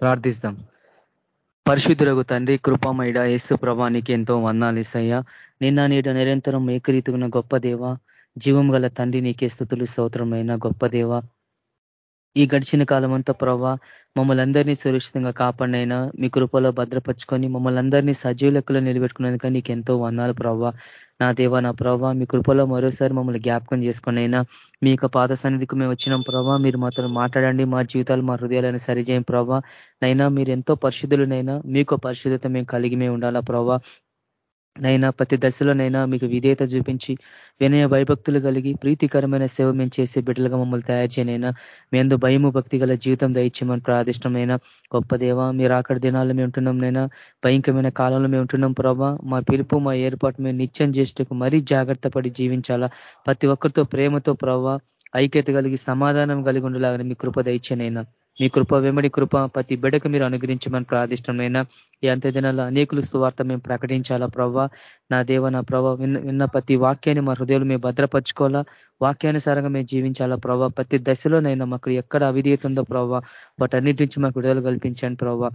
ప్రార్థిస్తాం. పరిశుద్ధులకు తండ్రి కృపమైడ యేసు ప్రభానికి ఎంతో వందాలు ఇస్తాయ్యా. నిన్న నీట నిరంతరం ఏకరీతున్న గొప్ప దేవ జీవం గల తండ్రి నీకే స్థుతులు స్తోత్రమైన గొప్ప దేవ. ఈ గడిచిన కాలం అంతా ప్రభా మమ్మల్ని అందరినీ సురక్షితంగా కాపాడినైనా మీ కృపలో భద్రపరుచుకొని మమ్మల్ని అందరినీ సజీవులెక్కలో నిలబెట్టుకున్నందుక నీకు ఎంతో వందాలు ప్రభావ నా దేవ నా ప్రభావ మీ కృపలో మరోసారి మమ్మల్ని జ్ఞాపకం చేసుకుని అయినా మీ యొక్క పాద సన్నిధికి మేము వచ్చినాం ప్రభావ మీరు మాతో మాట్లాడండి మా జీవితాలు మా హృదయాలను సరిచేయం ప్రభావ నైనా మీరు ఎంతో పరిశుద్ధులనైనా మీకు పరిశుద్ధత మేము కలిగి మేము ఉండాలా ప్రభావ నైనా ప్రతి దశలోనైనా మీకు విధేయత చూపించి వినయ భయభక్తులు కలిగి ప్రీతికరమైన సేవ మేము చేసే బిడ్డలుగా మమ్మల్ని తయారు చేయనైనా మీ అందు భయము భక్తి గల జీవితం దయచేయమని ప్రాదిష్టమైన గొప్ప దేవ మీరు అక్కడ దినాల్లో మేము ఉంటున్నాం నైనా. భయంకరమైన కాలంలో మేము ఉంటున్నాం ప్రభా. మా పిలుపు మా ఏర్పాటు మేము నిత్యం చేసేటకు మరీ జాగ్రత్త పడి జీవించాలా. ప్రతి ఒక్కరితో ప్రేమతో ప్రభావ ఐక్యత కలిగి సమాధానం కలిగి ఉండేలాగా మీ కృప దయచేనైనా మీ కృప వెంబడి కృప ప్రతి బిడకు మీరు అనుగ్రహించమని ప్రార్థిష్టమైన ఈ అంత్య దినాల్లో అనేకులు సువార్త మేము ప్రకటించాలా ప్రవ్వా? నా దేవ నా ప్రభావ విన్న ప్రతి వాక్యాన్ని మా హృదయాలు మేము భద్రపరచుకోవాలా? వాక్యానుసారంగా మేము జీవించాలా ప్రభావ ప్రతి దశలోనైనా మాకు ఎక్కడ అవిధీయత ఉందో ప్రభావ వాటన్నిటి నుంచి మాకు విడుదల కల్పించండి ప్రభావ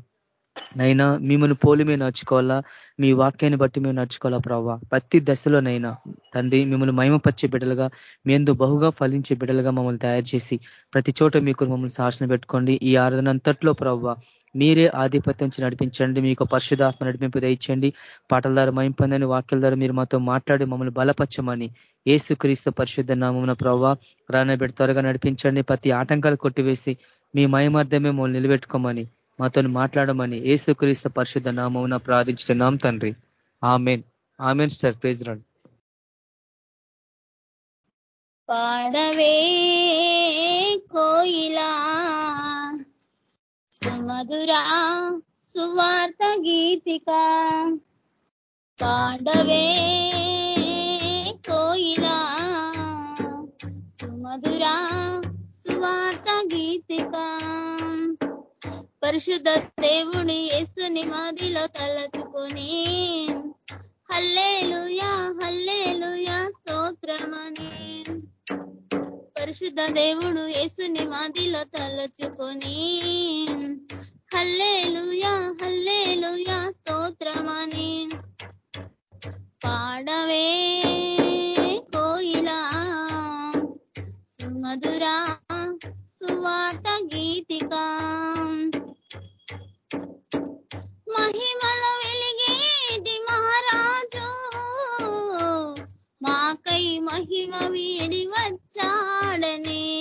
నైనా మిమ్మల్ని పోలి మేము నడుచుకోవాలా? మీ వాక్యాన్ని బట్టి మేము నడుచుకోవాలా ప్రభావ ప్రతి దశలోనైనా తండ్రి మిమ్మల్ని మహిమపరిచే బిడ్డలుగా మీ బహుగా ఫలించే బిడ్డలుగా మమ్మల్ని తయారు చేసి ప్రతి చోట మీకు మమ్మల్ని శాసన పెట్టుకోండి. ఈ ఆరాధన అంతట్లో ప్రభావ మీరే ఆధిపత్యం నడిపించండి. మీకు పరిశుధాత్మ నడిపింపు దయచేయండి. పాటల ద్వారా మైంపొందని వాక్యాల ద్వారా మీరు మాతో మాట్లాడి మమ్మల్ని బలపరచమని ఏసు క్రీస్తు పరిశుద్ధ నామమున ప్రవ్వ రానబెట్టి త్వరగా నడిపించండి. ప్రతి ఆటంకాలు కొట్టివేసి మీ మయమార్థమే మమ్మల్ని నిలబెట్టుకోమని మాతో మాట్లాడమని ఏసుక్రీస్తు పరిశుద్ధ నామమున ప్రార్థించుతున్నాం తండ్రి. ఆమెన్. ఆమెన్ స్టార్ ప్రైజ్ రాడు పాడవే కోయిలా సుమధురా సువార్త గీతిక. పాడవే కోయిలా సుమధురా సువార్త గీతిక. పరిశుద్ధ దేవుని యేసుని మాదిలో తలచుకొని హల్లేలుయా హల్లేలుయా స్తోత్రమని. పరిశుద్ధ దేవుడు యేసుని మాదిలో తలచుకొని హల్లేలుయా హల్లేలుయా స్తోత్రమని. పాడవే కోయిలా మధురా సువాత గీతికా. మహిమల వెలిగేటి మహారాజు మాకై మహిమ వీడి వచ్చాడనే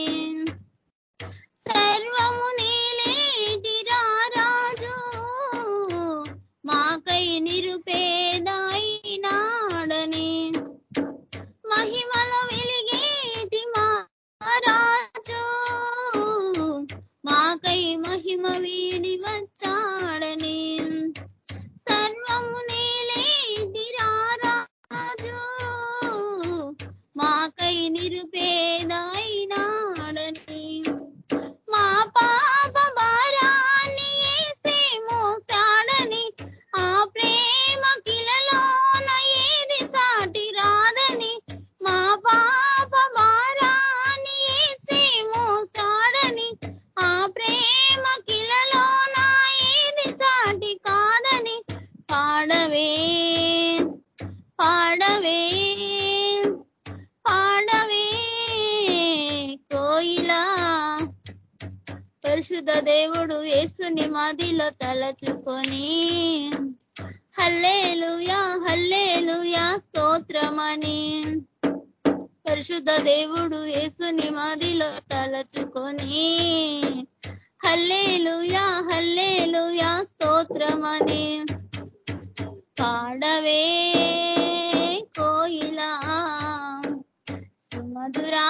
మధురా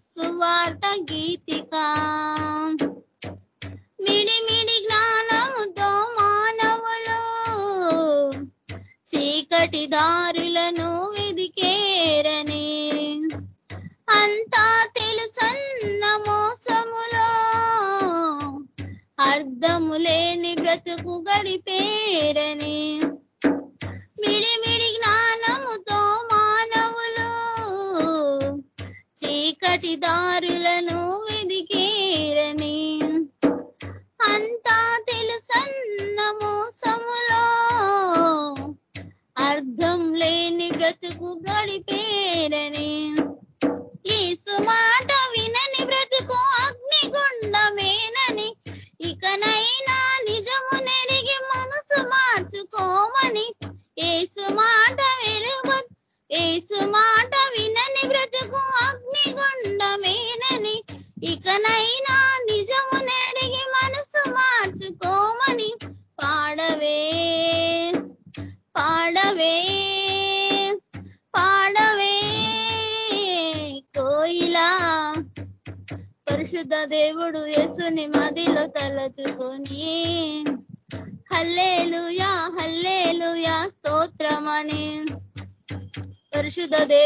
సువార్త గీతికా. మిడి మిడి జ్ఞానముతో మానవులు చీకటి దారులను విధికేరని అంతా తెలుసన్న మోసములో అర్థము లేని బ్రతుకు గడిపేరని.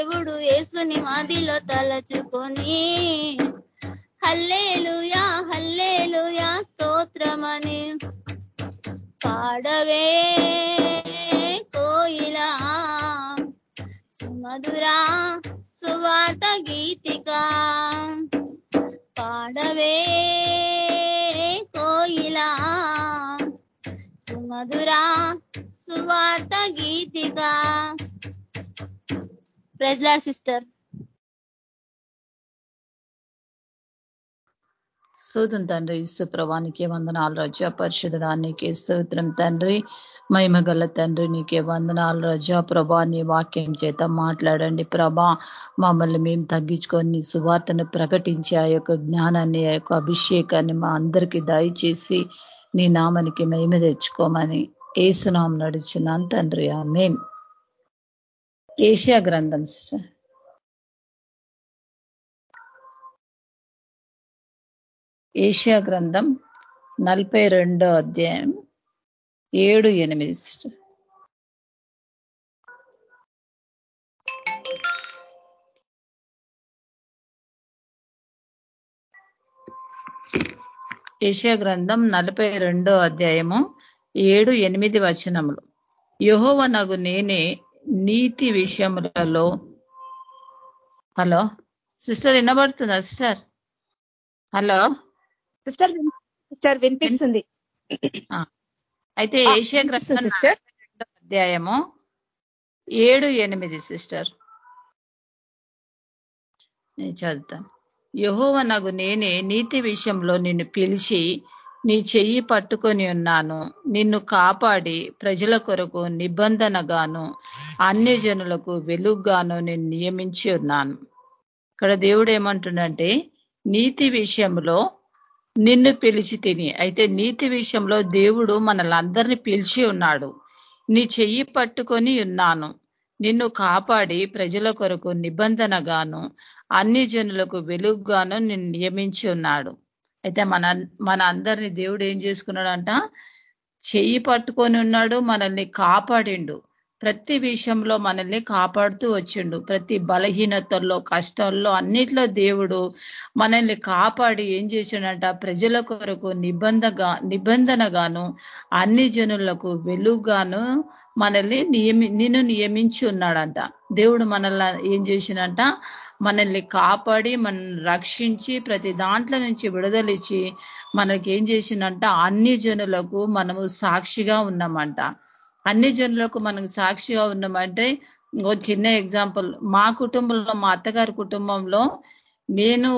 దేవుడు యేసుని మాదిలో తలచుకొని హల్లేలుయా హల్లేలుయా స్తోత్రమని పాడవే కోయిలా సుమధురా సువార్త గీతికా పాడవే కోయిలా సుమధురా సువార్త గీతికా. ప్రెజ్లాడ్ సిస్టర్ స్తోత్రం తండ్రి సుప్రభానికి వందనాలు రజ. పరిశుద్ధడానికి స్తోత్రం తండ్రి. మహిమగల తండ్రి నీకే వందనాలు రజ. ప్రభా నీ వాక్యం చేత మాట్లాడండి. ప్రభా మమ్మల్ని మేము తగ్గించుకొని నీ సువార్తను ప్రకటించి ఆ యొక్క జ్ఞానాన్ని ఆ యొక్క అభిషేకాన్ని మా అందరికీ దయచేసి నీ నామానికి మహిమ తెచ్చుకోమని ఏసునాం నడుచున్నాను తండ్రి. ఆ మెయిన్ ఏషియా గ్రంథం సిస్టర్. ఏషియా గ్రంథం నలభై రెండో అధ్యాయం ఏడు ఎనిమిది సిస్టర్. ఏషియా గ్రంథం నలభై రెండో అధ్యాయము ఏడు ఎనిమిది వచనములు. యహోవ నగు నేనే నీతి విషయములలో. హలో? సిస్టర్ వినబడుతుందా సిస్టర్? హలో? సిస్టర్ సిస్టర్ వినిపిస్తుంది. అయితే ఏషియా గ్రంథం సిస్టర్. అధ్యాయము ఏడు ఎనిమిది సిస్టర్. నేను చదువుతాను యహోవ నగు నేనే నీతి విషయంలో నిన్ను పిలిచి నీ చెయ్యి పట్టుకొని ఉన్నాను. నిన్ను కాపాడి ప్రజల కొరకు నిబంధనగాను అన్ని జనులకు వెలుగుగాను నేను నియమించి ఉన్నాను. ఇక్కడ దేవుడు ఏమంటుండంటే నీతి విషయంలో నిన్ను పిలిచి తిని అయితే నీతి విషయంలో దేవుడు మనలందరినీ పిలిచి ఉన్నాడు. నీ చెయ్యి పట్టుకొని ఉన్నాను. నిన్ను కాపాడి ప్రజల కొరకు నిబంధనగాను అన్ని జనులకు వెలుగుగాను నిన్ను నియమించి ఉన్నాడు. అయితే మన మన అందరిని దేవుడు ఏం చేసుకున్నాడంట? చెయ్యి పట్టుకొని ఉన్నాడు మనల్ని కాపాడిండు. ప్రతి విషయంలో మనల్ని కాపాడుతూ వచ్చిండు. ప్రతి బలహీనతల్లో కష్టాల్లో అన్నిట్లో దేవుడు మనల్ని కాపాడి ఏం చేసిండంట? ప్రజల కొరకు నిబంధగా నిబంధనగాను అన్ని జనులకు వెలుగుగాను మనల్ని నియమి నిన్ను నియమించి ఉన్నాడంట. దేవుడు మనల్ని ఏం చేసినంట మనల్ని కాపాడి మనల్ని రక్షించి ప్రతి దాంట్లో నుంచి విడుదలిచ్చి మనకి ఏం చేసిందంట అన్ని జనులకు మనము సాక్షిగా ఉన్నామంట. అన్ని జనులకు మనం సాక్షిగా ఉన్నామంటే ఓ చిన్న ఎగ్జాంపుల్ మా కుటుంబంలో మా అత్తగారి కుటుంబంలో నేను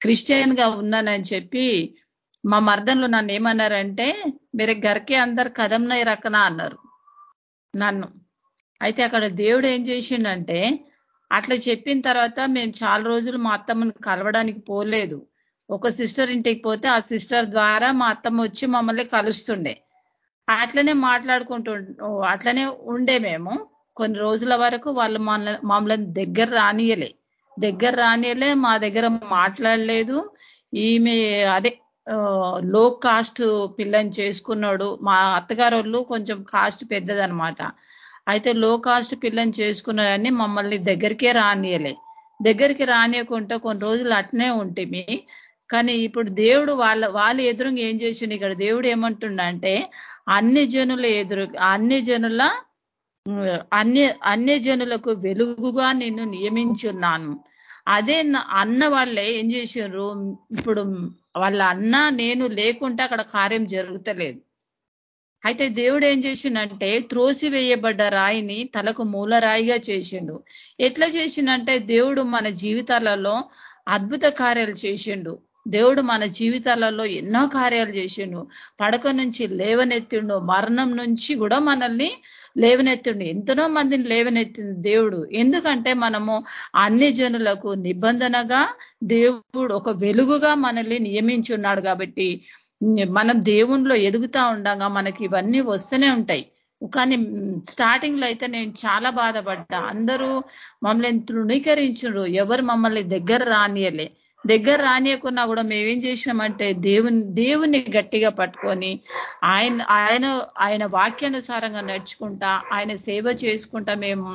క్రిస్టియన్గా ఉన్నానని చెప్పి మా మర్దంలో నన్ను ఏమన్నారంటే మీరు గరికే అందరు కదంనై రకనా అన్నారు. నన్ను. అయితే అక్కడ దేవుడు ఏం చేసిండంటే అట్లా చెప్పిన తర్వాత మేము చాలా రోజులు మా అత్తమ్మని కలవడానికి పోలేదు. ఒక సిస్టర్ ఇంటికి పోతే ఆ సిస్టర్ ద్వారా మా అత్తమ్మ వచ్చి మమ్మల్ని కలుస్తుండే. అట్లనే మాట్లాడుకుంటూ అట్లనే ఉండే మేము. కొన్ని రోజుల వరకు వాళ్ళు మమ్మల్ని దగ్గర రానియలే. దగ్గర రానియలే మా దగ్గర మాట్లాడలేదు. ఈమె అదే లో కాస్ట్ పిల్లని చేసుకున్నాడు. మా అత్తగారు వాళ్ళు కొంచెం కాస్ట్ పెద్దదనమాట. అయితే లో కాస్ట్ పిల్లని చేసుకున్నారని మమ్మల్ని దగ్గరికే రానియలే. దగ్గరికి రానియకుంటే కొన్ని రోజులు అట్నే ఉంటుంది కానీ ఇప్పుడు దేవుడు వాళ్ళ వాళ్ళ ఎదురుగా ఏం చేసిండు ఇక్కడ? దేవుడు ఏమంటుండంటే అన్ని జనుల ఎదురు అన్ని జనుల అన్ని అన్ని జనులకు వెలుగుగా నిన్ను నియమించున్నాను. అదే అన్న వాళ్ళే ఏం చేసారు ఇప్పుడు వాళ్ళ అన్న నేను లేకుంటే అక్కడ కార్యం జరుగుతలేదు. అయితే దేవుడు ఏం చేసిండంటే త్రోసి వేయబడ్డ రాయిని తలకు మూలరాయిగా చేసిండు. ఎట్లా చేసిండంటే దేవుడు మన జీవితాలలో అద్భుత కార్యాలు చేసిండు. దేవుడు మన జీవితాలలో ఎన్నో కార్యాలు చేసిండు. పడక నుంచి లేవనెత్తిండు మరణం నుంచి కూడా మనల్ని లేవనెత్తిండు. ఎంతనో మందిని లేవనెత్తింది దేవుడు. ఎందుకంటే మనము అన్ని జనులకు నిబంధనగా దేవుడు ఒక వెలుగుగా మనల్ని నియమించున్నాడు కాబట్టి మనం దేవుణ్ణిలో ఎదుగుతా ఉండగా మనకి ఇవన్నీ వస్తూనే ఉంటాయి. కానీ స్టార్టింగ్లో అయితే నేను చాలా బాధపడ్డా. అందరూ మమ్మల్ని తృణీకరించరు ఎవరు మమ్మల్ని దగ్గర రానియలే. దగ్గర రానియకున్నా కూడా మేమేం చేసినామంటే దేవుని దేవుని గట్టిగా పట్టుకొని ఆయన ఆయన ఆయన వాక్యానుసారంగా నడుచుకుంటా ఆయన సేవ చేసుకుంటా మేము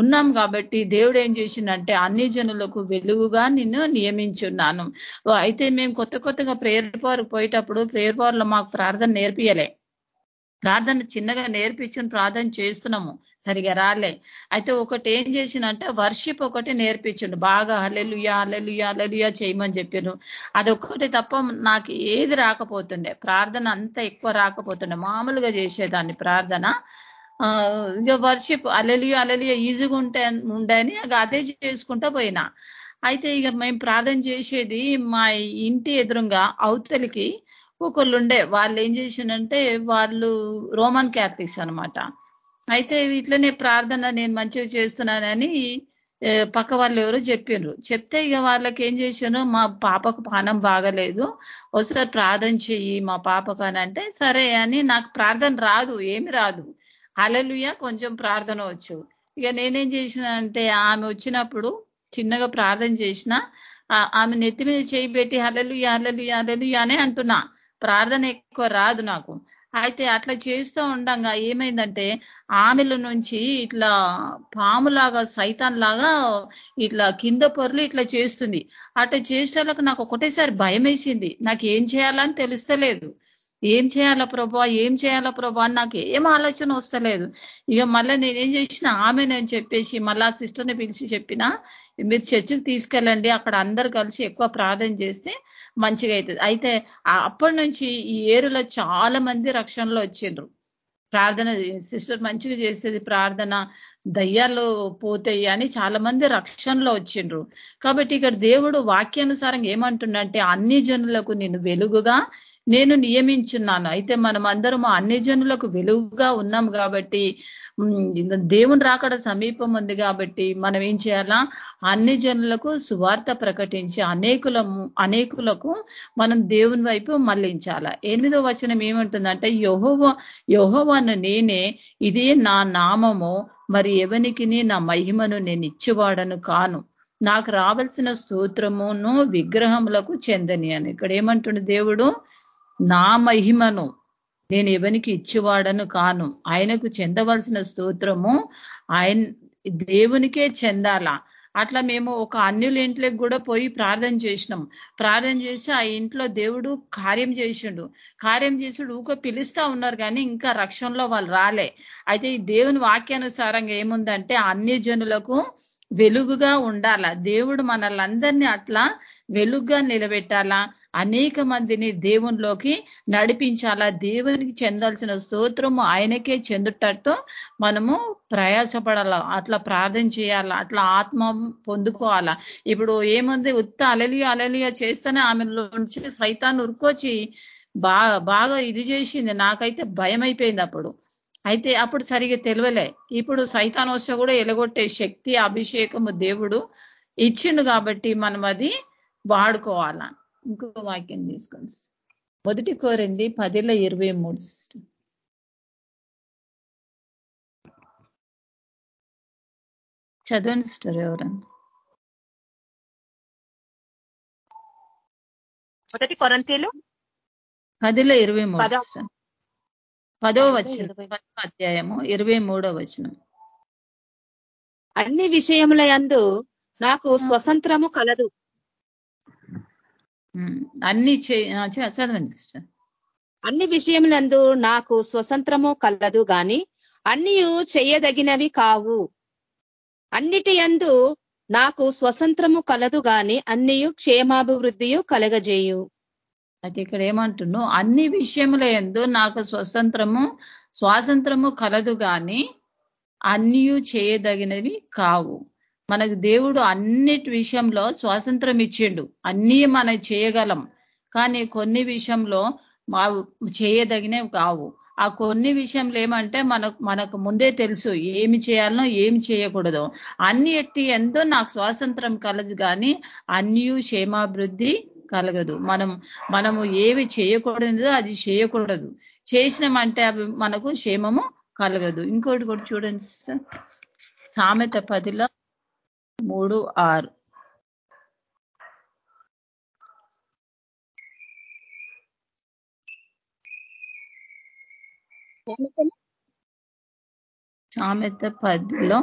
ఉన్నాం కాబట్టి దేవుడు ఏం చేసిండంటే అన్ని జనులకు వెలుగుగా నిన్ను నియమించున్నాను. అయితే మేము కొత్త కొత్తగా ప్రేయర్ పవర్ పోయేటప్పుడు ప్రేయర్ పవర్ మాకు ప్రార్థన నేర్పియలే. ప్రార్థన చిన్నగా నేర్పించుని ప్రార్థన చేస్తున్నాము. సరిగా రాలే. అయితే ఒకటి ఏం చేసినంటే వర్షిప్ ఒకటి నేర్పించండు. బాగా అల్లెలుయా అల్లెలుయా అల్లెలుయా చేయమని చెప్పాను అదొక్కటి తప్ప నాకు ఏది రాకపోతుండే. ప్రార్థన అంత ఎక్కువ రాకపోతుండే. మామూలుగా చేసేదాన్ని ప్రార్థన. ఇక వర్షిప్ అలలియో అలలియో ఈజీగా ఉంటా ఉండని అదే చేసుకుంటా పోయినా. అయితే ఇక మేము ప్రార్థన చేసేది మా ఇంటి ఎదురుగా అవతలికి ఒకళ్ళు ఉండే వాళ్ళు ఏం చేసిందంటే వాళ్ళు రోమన్ క్యాథలిక్స్ అనమాట అయితే ఇట్లనే ప్రార్థన నేను మంచిగా చేస్తున్నానని పక్క వాళ్ళు ఎవరో చెప్పిండ్రు చెప్తే ఇక వాళ్ళకి ఏం చేశాను మా పాపకు పానం బాగలేదు. ఒకసారి ప్రార్థన చెయ్యి మా పాపకు అని అంటే సరే అని నాకు ప్రార్థన రాదు ఏమి రాదు. అలలుయ కొంచెం ప్రార్థన వచ్చు. ఇక నేనేం చేసిన అంటే ఆమె వచ్చినప్పుడు చిన్నగా ప్రార్థన చేసిన ఆమె నెత్తి మీద చేయి పెట్టి అలలు అలలు అలలు అనే అంటున్నా. ప్రార్థన ఎక్కువ రాదు నాకు. అయితే అట్లా చేస్తూ ఉండంగా ఏమైందంటే ఆమెల నుంచి ఇట్లా పాములాగా సైతాన్ లాగా ఇట్లా కింద పొరలు ఇట్లా చేస్తుంది. అట్లా చేసేలకు నాకు ఒకటేసారి భయం వేసింది నాకు ఏం చేయాలని తెలుస్తలేదు. ఏం చేయాలా ప్రభా? ఏం చేయాలా ప్రభా? అని నాకు ఏం ఆలోచన వస్తలేదు. ఇక మళ్ళీ నేనేం చేసిన ఆమె నేను చెప్పేసి మళ్ళీ ఆ సిస్టర్ని పిలిచి చెప్పిన మీరు చర్చికి తీసుకెళ్ళండి అక్కడ అందరు కలిసి ఎక్కువ ప్రార్థన చేస్తే మంచిగా అవుతుంది అయితే అప్పటి నుంచి ఈ ఏరులో చాలా మంది రక్షణలో వచ్చిండ్రు. ప్రార్థన సిస్టర్ మంచిగా చేసేది ప్రార్థన దయ్యాలు పోతాయి అని చాలా మంది రక్షణలో వచ్చిండ్రు. కాబట్టి ఇక్కడ దేవుడు వాక్యానుసారంగా ఏమంటుండంటే అన్ని జనులకు నేను వెలుగుగా నేను నియమించున్నాను. అయితే మనం అందరం అన్ని జనులకు వెలుగుగా ఉన్నాం కాబట్టి దేవుని రాకడ సమీపం ఉంది కాబట్టి మనం ఏం చేయాలా? అన్ని జనులకు సువార్త ప్రకటించి అనేకుల అనేకులకు మనం దేవుని వైపు మళ్ళించాల? ఎనిమిదో వచనం ఏమంటుందంటే యహోవ యహోవను నేనే ఇదే నా నామము మరి ఎవనికి నా మహిమను నేను ఇచ్చివాడను కాను. నాకు రావాల్సిన స్తోత్రమును విగ్రహములకు చెందని అని. ఇక్కడ ఏమంటుండు దేవుడు? నా మహిమను నేను ఎవనికి ఇచ్చేవాడను కాను. ఆయనకు చెందవలసిన స్తోత్రము ఆయన దేవునికే చెందాలా. అట్లా మేము ఒక అన్యుల ఇంట్లోకి కూడా పోయి ప్రార్థన చేసినాం. ప్రార్థన చేసి ఆ ఇంట్లో దేవుడు కార్యం చేసిండు. కార్యం చేసి ఊక పిలుస్తా ఉన్నారు కానీ ఇంకా రక్షణలో వాళ్ళు రాలే. అయితే ఈ దేవుని వాక్యానుసారంగా ఏముందంటే అన్ని జనులకు వెలుగుగా ఉండాలా. దేవుడు మనల్ని అట్లా వెలుగుగా నిలబెట్టాలా. అనేక మందిని దేవునిలోకి నడిపించాలా? దేవునికి చెందాల్సిన స్తోత్రము ఆయనకే చెందుటట్టు మనము ప్రయాసపడాలా? అట్లా ప్రార్థన చేయాలా? అట్లా ఆత్మ పొందుకోవాలా? ఇప్పుడు ఏముంది? ఉత్త అలలియ అలలియ చేస్తేనే ఆమె నుంచి సైతాన్ని ఉరుకొచ్చి బాగా బాగా ఇది చేసింది. నాకైతే భయం అయిపోయింది అప్పుడు. అయితే అప్పుడు సరిగా తెలియలే ఇప్పుడు సైతాన్ వస్తే కూడా ఎలగొట్టే శక్తి అభిషేకము దేవుడు ఇచ్చిండు కాబట్టి మనం అది వాడుకోవాలా? ఇంకో వాక్యం తీసుకోండి మొదటి కోరింది పదిలో ఇరవై మూడు. చదవండి సిస్టర్ ఎవరన్నా. మొదటి కొరంతీలు పదిలో ఇరవై మూడు పద- sister. పదో అధ్యాయము ఇరవై మూడో వచనం. అన్ని విషయముల యందు నాకు స్వతంత్రము కలదు. అన్ని చదవండి సిస్టర్. అన్ని విషయములందు నాకు స్వతంత్రము కలదు గాని అన్ని చేయదగినవి కావు. అన్నిటి యందు నాకు స్వతంత్రము కలదు గాని అన్ని క్షేమాభివృద్ధియు కలగజేయు. అయితే ఇక్కడ ఏమంటున్నావు అన్ని విషయముల ఎందు నాకు స్వతంత్రము స్వాతంత్రము కలదు గాని అన్నీ చేయదగినవి కావు. మనకు దేవుడు అన్నిటి విషయంలో స్వాతంత్రం ఇచ్చిండు. అన్నీ మనం చేయగలం. కానీ కొన్ని విషయంలో మా చేయదగినవి కావు. ఆ కొన్ని విషయంలో ఏమంటే మనకు మనకు ముందే తెలుసు ఏమి చేయాలనో ఏమి చేయకూడదు. అన్ని ఎట్టి ఎంతో నాకు స్వాతంత్రం కలదు కానీ అన్నీ క్షేమాభివృద్ధి కలగదు. మనం మనము ఏవి చేయకూడదు అది చేయకూడదు. చేసినామంటే అవి మనకు క్షేమము కలగదు. ఇంకోటి కూడా చూడండి సామెత పదిలో మూడు ఆరు. సామెత పదిలో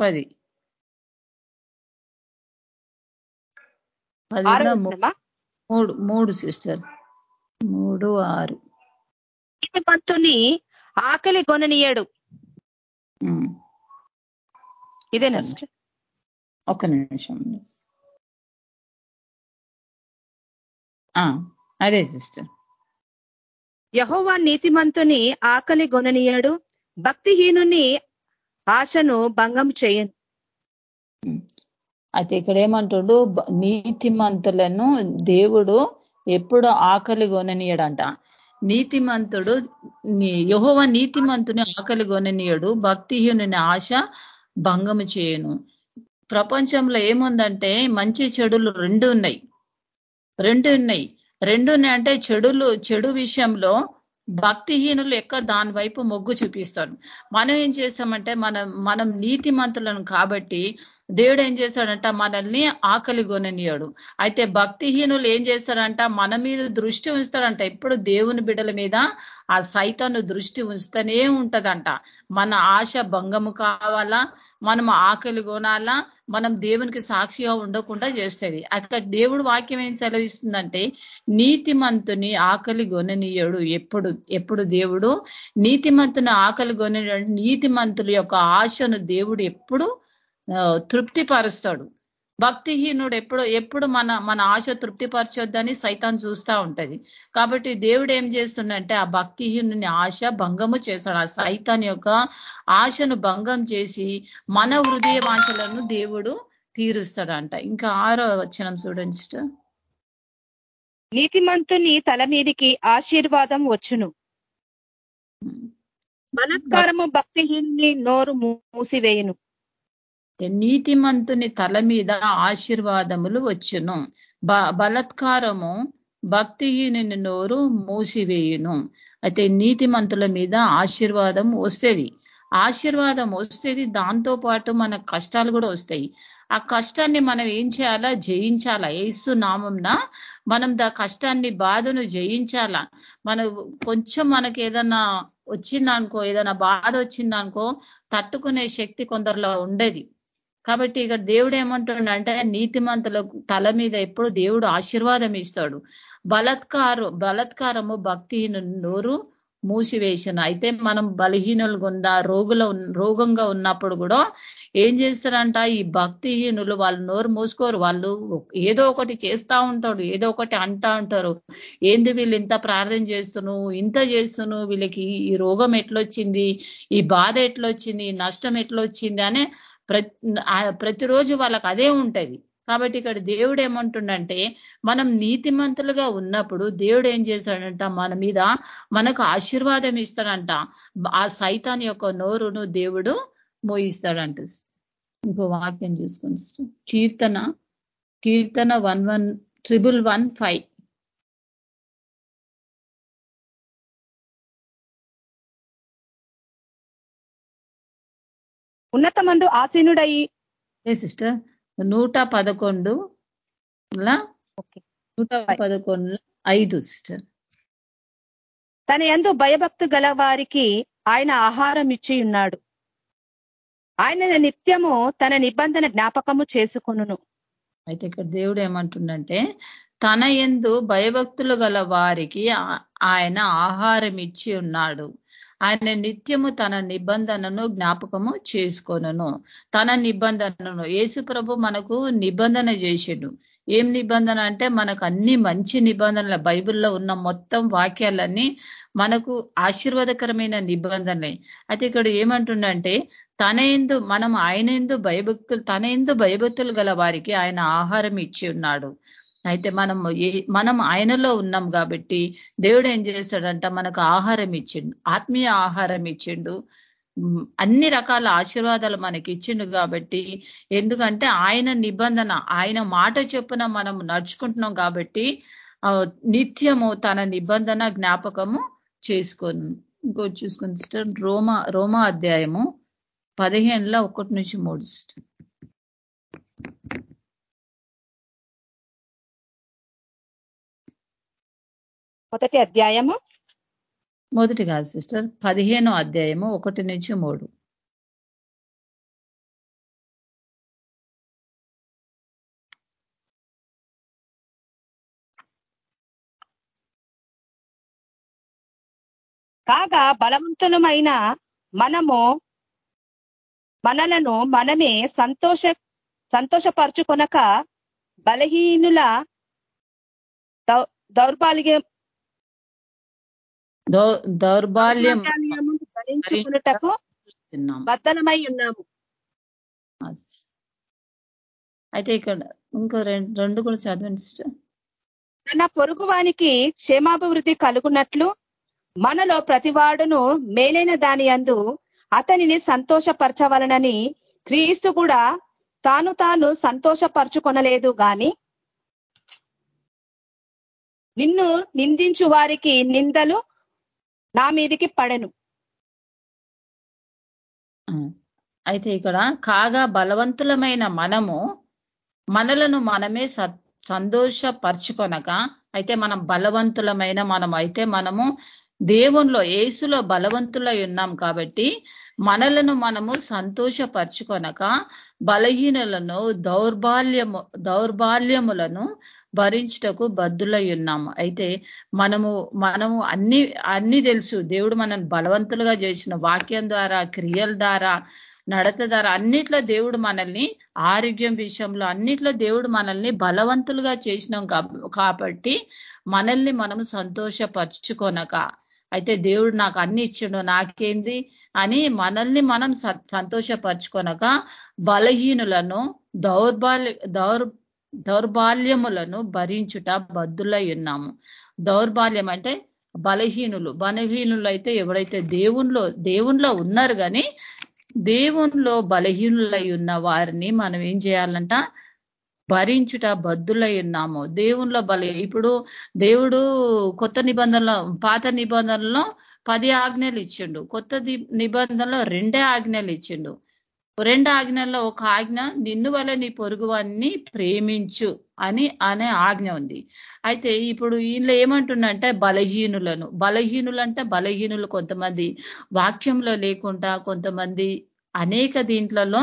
పది. పదిలో మూడు మూడు సిస్టర్. మూడు ఆరు. పత్తుని ఆకలి కొననీయడు ఉమ్. ఇదేనా సిస్టర్? ఒక నిమిషం ఆ, అదే సిస్టర్ యహోవా నీతిమంతుని ఆకలి గొననీయడు భక్తిహీనుని ఆశను భంగం చేయను అయితే ఇక్కడ ఏమంటుడు నీతిమంతులను దేవుడు ఎప్పుడు ఆకలి కొననీయడంట నీతిమంతుడు యహోవ నీతిమంతుని ఆకలి కొననీయడు భక్తిహీనుని ఆశ భంగము చేయను. ప్రపంచంలో ఏముందంటే మంచి చెడులు రెండు ఉన్నాయి. రెండు ఉన్నాయి. రెండు ఉన్నాయి అంటే చెడులు చెడు విషయంలో భక్తిహీనులు ఎక్క దాని వైపు మొగ్గు చూపిస్తారు. మనం ఏం చేస్తామంటే మనం మనం నీతిమంతులను కాబట్టి దేవుడు ఏం చేస్తాడంట మనల్ని ఆకలి కొననియాడు అయితే భక్తిహీనులు ఏం చేస్తారంట? మన మీద దృష్టి ఉంచుతారంట. ఎప్పుడు దేవుని బిడ్డల మీద ఆ సైతాను దృష్టి ఉంచుతూనే ఉంటదంట. మన ఆశ భంగము కావాలా? మనం ఆకలి కొనాలా? మనం దేవునికి సాక్షిగా ఉండకుండా చేస్తుంది అక్కడ దేవుడు వాక్యం ఏం సెలవిస్తుందంటే నీతిమంతుని ఆకలి గొననీయడు ఎప్పుడు ఎప్పుడు దేవుడు నీతిమంతుని ఆకలి గొననీయడు నీతిమంతుల యొక్క ఆశను దేవుడు ఎప్పుడు తృప్తిపరుస్తాడు. భక్తిహీనుడు ఎప్పుడు ఎప్పుడు మన మన ఆశ తృప్తిపరచొద్దని సైతాన్ చూస్తా ఉంటది. కాబట్టి దేవుడు ఏం చేస్తుండంటే ఆ భక్తిహీనుని ఆశ భంగము చేస్తాడు. ఆ సైతాన్ యొక్క ఆశను భంగం చేసి మన హృదయ వాంఛలను దేవుడు తీరుస్తాడంట. ఇంకా ఆరో వచనం చూడండి. నీతిమంతుని తల మీదికి ఆశీర్వాదం వచ్చును. బలత్కారము భక్తిహీనుని నోరు మూసివేయును. నీతిమంతుని తల మీద ఆశీర్వాదములు వచ్చును. బ బలత్కారము భక్తిహీనుని నోరు మూసివేయును. అయితే నీతిమంతుల మీద ఆశీర్వాదం వస్తుంది. ఆశీర్వాదం వస్తుంది దాంతో పాటు మన కష్టాలు కూడా వస్తాయి. ఆ కష్టాన్ని మనం ఏం చేయాలా? జయించాలా? ఏసు నామంన మనం దా కష్టాన్ని బాధను జయించాలా? మనం కొంచెం మనకి ఏదన్నా వచ్చిందనుకో ఏదైనా బాధ వచ్చిందనుకో తట్టుకునే శక్తి కొందరిలో ఉండేది. కాబట్టి ఇక్కడ దేవుడు ఏమంటుండంటే నీతిమంతుల తల మీద ఎప్పుడు దేవుడు ఆశీర్వాదం ఇస్తాడు. బలత్కారు బలత్కారము భక్తిహీన నోరు మూసివేసిన. అయితే మనం బలహీనులు ఉందా రోగుల రోగంగా ఉన్నప్పుడు కూడా ఏం చేస్తారంట? ఈ భక్తిహీనులు వాళ్ళు నోరు మూసుకోరు. వాళ్ళు ఏదో ఒకటి చేస్తా ఉంటాడు ఏదో ఒకటి అంటా ఉంటారు. ఏంది వీళ్ళు ఇంత ప్రార్థన చేస్తును ఇంత చేస్తును వీళ్ళకి ఈ రోగం ఎట్లొచ్చింది ఈ బాధ ఎట్లొచ్చింది ఈ నష్టం ఎట్లొచ్చింది అనే ప్రతిరోజు వాళ్ళకి అదే ఉంటది. కాబట్టి ఇక్కడ దేవుడు ఏమంటుండంటే మనం నీతిమంతులుగా ఉన్నప్పుడు దేవుడు ఏం చేశాడంట మన మీద మనకు ఆశీర్వాదం ఇస్తాడంట. ఆ సైతాన్ యొక్క నోరును దేవుడు మోయిస్తాడంట. ఇంకో వాక్యం చూసుకుని కీర్తన కీర్తన one one triple one five. ఉన్నత మందు ఆసీనుడయి సిస్టర్ నూట పదకొండు నూట పదకొండు ఐదు సిస్టర్ తన ఎందు భయభక్తు గల వారికి ఆయన ఆహారం ఇచ్చి ఉన్నాడు. ఆయన నిత్యము తన నిబంధన జ్ఞాపకము చేసుకొనును. అయితే ఇక్కడ దేవుడు ఏమంటుండంటే తన ఎందు భయభక్తులు గల వారికి ఆయన ఆహారం ఇచ్చి ఉన్నాడు. ఆయన నిత్యము తన నిబంధనను జ్ఞాపకము చేసుకొనను. తన నిబంధనను యేసు ప్రభు మనకు నిబంధన చేసిండు. ఏం నిబంధన అంటే మనకు అన్ని మంచి నిబంధనలు బైబిల్లో ఉన్న మొత్తం వాక్యాలన్నీ మనకు ఆశీర్వాదకరమైన నిబంధనలే. అయితే ఇక్కడ ఏమంటుండంటే తన ఎందు మనం ఆయన ఎందు భయభక్తులు తన ఎందు భయభక్తులు గల వారికి ఆయన ఆహారం ఇచ్చి ఉన్నాడు. అయితే మనం మనం ఆయనలో ఉన్నాం కాబట్టి దేవుడు ఏం చేస్తాడంట? మనకు ఆహారం ఇచ్చిండు. ఆత్మీయ ఆహారం ఇచ్చిండు. అన్ని రకాల ఆశీర్వాదాలు మనకి ఇచ్చిండు కాబట్టి ఎందుకంటే ఆయన నిబంధన ఆయన మాట చెప్పున మనం నడుచుకుంటున్నాం కాబట్టి నిత్యము తన నిబంధన జ్ఞాపకము చేసుకోను ఇంకోటి చూసుకుని సిస్టర్ రోమా రోమా అధ్యాయము పదిహేనులో ఒకటి నుంచి మూడు సిస్టర్. మొదటి అధ్యాయము? మొదటి కాదు సిస్టర్. పదిహేనో అధ్యాయము ఒకటి నుంచి మూడు. కాగా బలవంతులమైన మనము మనలను మనమే సంతోష సంతోషపరచుకొనక బలహీనుల దౌ- దౌర్బల్యం దౌర్బాల్యం. బద్దలమై ఉన్నాము. అయితే ఇక్కడ ఇంకో రెండు రెండు కూడా చదవండి సిస్టర్. తన పొరుగువానికి క్షేమాభివృద్ధి కలుగునట్లు మనలో ప్రతివాడును మేలైన దాని అందు అతనిని సంతోషపరచవలనని క్రీస్తు కూడా తాను తాను సంతోషపరచుకొనలేదు గాని నిన్ను నిందించు వారికి నిందలు నా మీదికి పడెను. అయితే ఇక్కడ కాగా బలవంతులమైన మనము మనలను మనమే స- సంతోషపరచుకొనక అయితే మనం బలవంతులమైన మనం అయితే మనము దేవునిలో ఏసులో బలవంతులై ఉన్నాం కాబట్టి మనలను మనము సంతోషపరచుకొనక బలహీనులను దౌర్బాల్యము దౌర్బాల్యములను భరించుటకు బద్దులై ఉన్నాము. అయితే మనము మనము అన్ని అన్ని తెలుసు. దేవుడు మనల్ని బలవంతులుగా చేసిన వాక్యం ద్వారా క్రియల ద్వారా నడత ద్వారా అన్నిట్లో దేవుడు మనల్ని ఆరోగ్యం విషయంలో అన్నిట్లో దేవుడు మనల్ని బలవంతులుగా చేసినాం కాబ- కాబట్టి మనల్ని మనము సంతోషపరచుకొనక అయితే దేవుడు నాకు అన్ని ఇచ్చిండు నాకేంది అని మనల్ని మనం స- సంతోషపరచుకొనక బలహీనులను దౌర్బాల్య దౌర్ దౌర్బాల్యములను భరించుట బద్దులై ఉన్నాము. దౌర్బాల్యం అంటే బలహీనులు బలహీనులు అయితే ఎవరైతే దేవుణ్ణిలో దేవుణ్ణిలో ఉన్నారు కానీ దేవుణ్ణిలో బలహీనులై ఉన్న వారిని మనం ఏం చేయాలంట? భరించుట బద్దులై ఉన్నాము. దేవుణ్ణిలో బలి ఇప్పుడు దేవుడు కొత్త నిబంధనలో పాత నిబంధనలో పది ఆజ్ఞలు ఇచ్చిండు. కొత్త నిబంధనలో రెండే ఆజ్ఞలు ఇచ్చిండు. రెండు ఆజ్ఞల్లో ఒక ఆజ్ఞ నిన్ను వల్ల నీ పొరుగువాన్ని ప్రేమించు అని అనే ఆజ్ఞ ఉంది. అయితే ఇప్పుడు వీళ్ళు ఏమంటుండంటే బలహీనులను. బలహీనులు అంటే బలహీనులు కొంతమంది వాక్యంలో లేకుండా కొంతమంది అనేక దీంట్లలో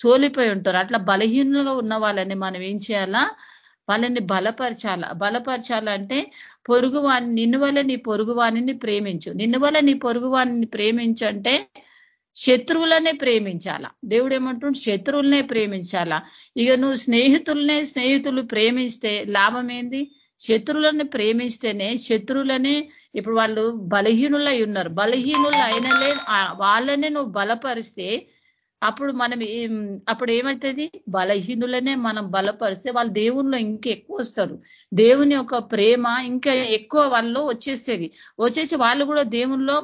సోలిపోయి ఉంటారు. అట్లా బలహీనులుగా ఉన్న వాళ్ళని మనం ఏం చేయాలా? వాళ్ళని బలపరచాల? బలపరచాలంటే పొరుగు వాణి నిన్ను వల్ల నీ పొరుగు వాణిని ప్రేమించు. నిన్ను వల్ల నీ పొరుగు వాణిని ప్రేమించు అంటే శత్రువులనే ప్రేమించాలా? దేవుడు ఏమంటుండు శత్రువులనే ప్రేమించాలా? ఇక నువ్వు స్నేహితులనే స్నేహితులు ప్రేమిస్తే లాభం ఏంది శత్రువులను ప్రేమిస్తేనే శత్రువులనే ఇప్పుడు వాళ్ళు బలహీనులై ఉన్నారు. బలహీనులు అయినలే వాళ్ళనే నువ్వు బలపరిస్తే అప్పుడు మనం అప్పుడు ఏమవుతుంది బలహీనులనే మనం బలపరిస్తే వాళ్ళు దేవుణ్ణిలో ఇంకా ఎక్కువ వస్తారు. దేవుని యొక్క ప్రేమ ఇంకా ఎక్కువ వాళ్ళలో వచ్చేస్తుంది. వచ్చేసి వాళ్ళు కూడా దేవునిలో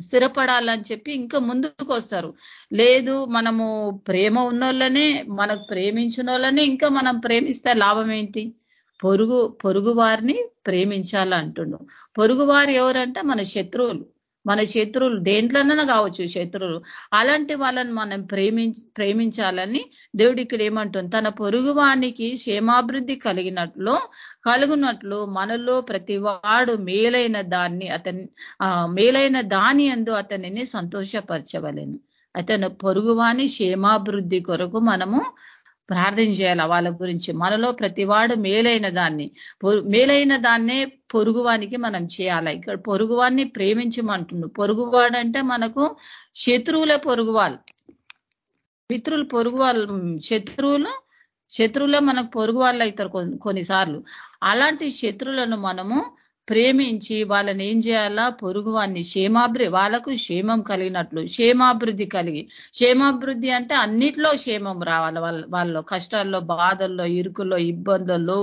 స్థిరపడాలని చెప్పి ఇంకా ముందుకు వస్తారు. లేదు మనము ప్రేమ ఉన్నోళ్ళనే మనకు ప్రేమించిన వాళ్ళనే ఇంకా మనం ప్రేమిస్తే లాభం ఏంటి? పొరుగు పొరుగు వారిని ప్రేమించాలంటున్నాం పొరుగు వారు ఎవరంటే మన శత్రువులు. మన శత్రువులు దేంట్లోనైనా కావచ్చు శత్రువులు. అలాంటి వాళ్ళని మనం ప్రేమించ ప్రేమించాలని దేవుడు ఇక్కడ ఏమంటుంది? తన పొరుగు వానికి క్షేమాభివృద్ధి కలిగినట్లు కలుగునట్లు మనలో ప్రతి వాడు మేలైన దాన్ని అతని మేలైన దాని అందు అతనిని సంతోషపరచవలేను. అతను పొరుగువాని క్షేమాభివృద్ధి కొరకు మనము ప్రార్థన చేయాలి వాళ్ళ గురించి. మనలో ప్రతివాడు మేలైన దాన్ని మేలైన దాన్నే పొరుగువానికి మనం చేయాలి. ఇక్కడ పొరుగువాన్ని ప్రేమించమంటుండు పొరుగువాడంటే మనకు శత్రువులే పొరుగువాళ్ళు. మిత్రులు పొరుగు వాళ్ళు శత్రువులు శత్రువులే మనకు పొరుగు వాళ్ళు అవుతారు కొన్ని- కొన్నిసార్లు. అలాంటి శత్రువులను మనము ప్రేమించి వాళ్ళని ఏం చేయాలా? పొరుగు వాన్ని క్షేమాభి వాళ్ళకు క్షేమం కలిగినట్లు క్షేమాభివృద్ధి కలిగి. క్షేమాభివృద్ధి అంటే అన్నిట్లో క్షేమం రావాలి. వాళ్ళ వాళ్ళ కష్టాల్లో బాధల్లో ఇరుకుల్లో ఇబ్బందుల్లో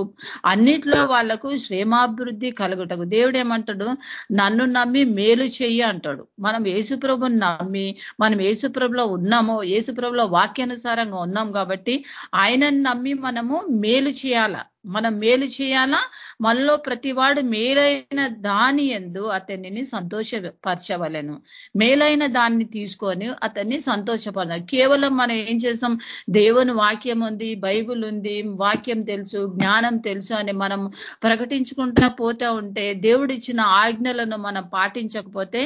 అన్నిట్లో వాళ్ళకు క్షేమాభివృద్ధి కలుగుటకు. దేవుడు ఏమంటాడు? నన్ను నమ్మి మేలు చెయ్యి అంటాడు. మనం ఏసుప్రభుని నమ్మి మనం ఏసుప్రభులో ఉన్నామో ఏసుప్రభులో వాక్యానుసారంగా ఉన్నాం కాబట్టి ఆయనను నమ్మి మనము మేలు చేయాలా? మనం మేలు చేయాలా? మనలో ప్రతివాడు మేలైన దాని ఎందు అతనిని సంతోషపరచవలను. మేలైన దాన్ని తీసుకొని అతన్ని సంతోషపడ కేవలం మనం ఏం చేస్తాం? దేవుని వాక్యం ఉంది బైబుల్ ఉంది వాక్యం తెలుసు జ్ఞానం తెలుసు అని మనం ప్రకటించుకుంటా పోతా ఉంటే దేవుడు ఇచ్చిన ఆజ్ఞలను మనం పాటించకపోతే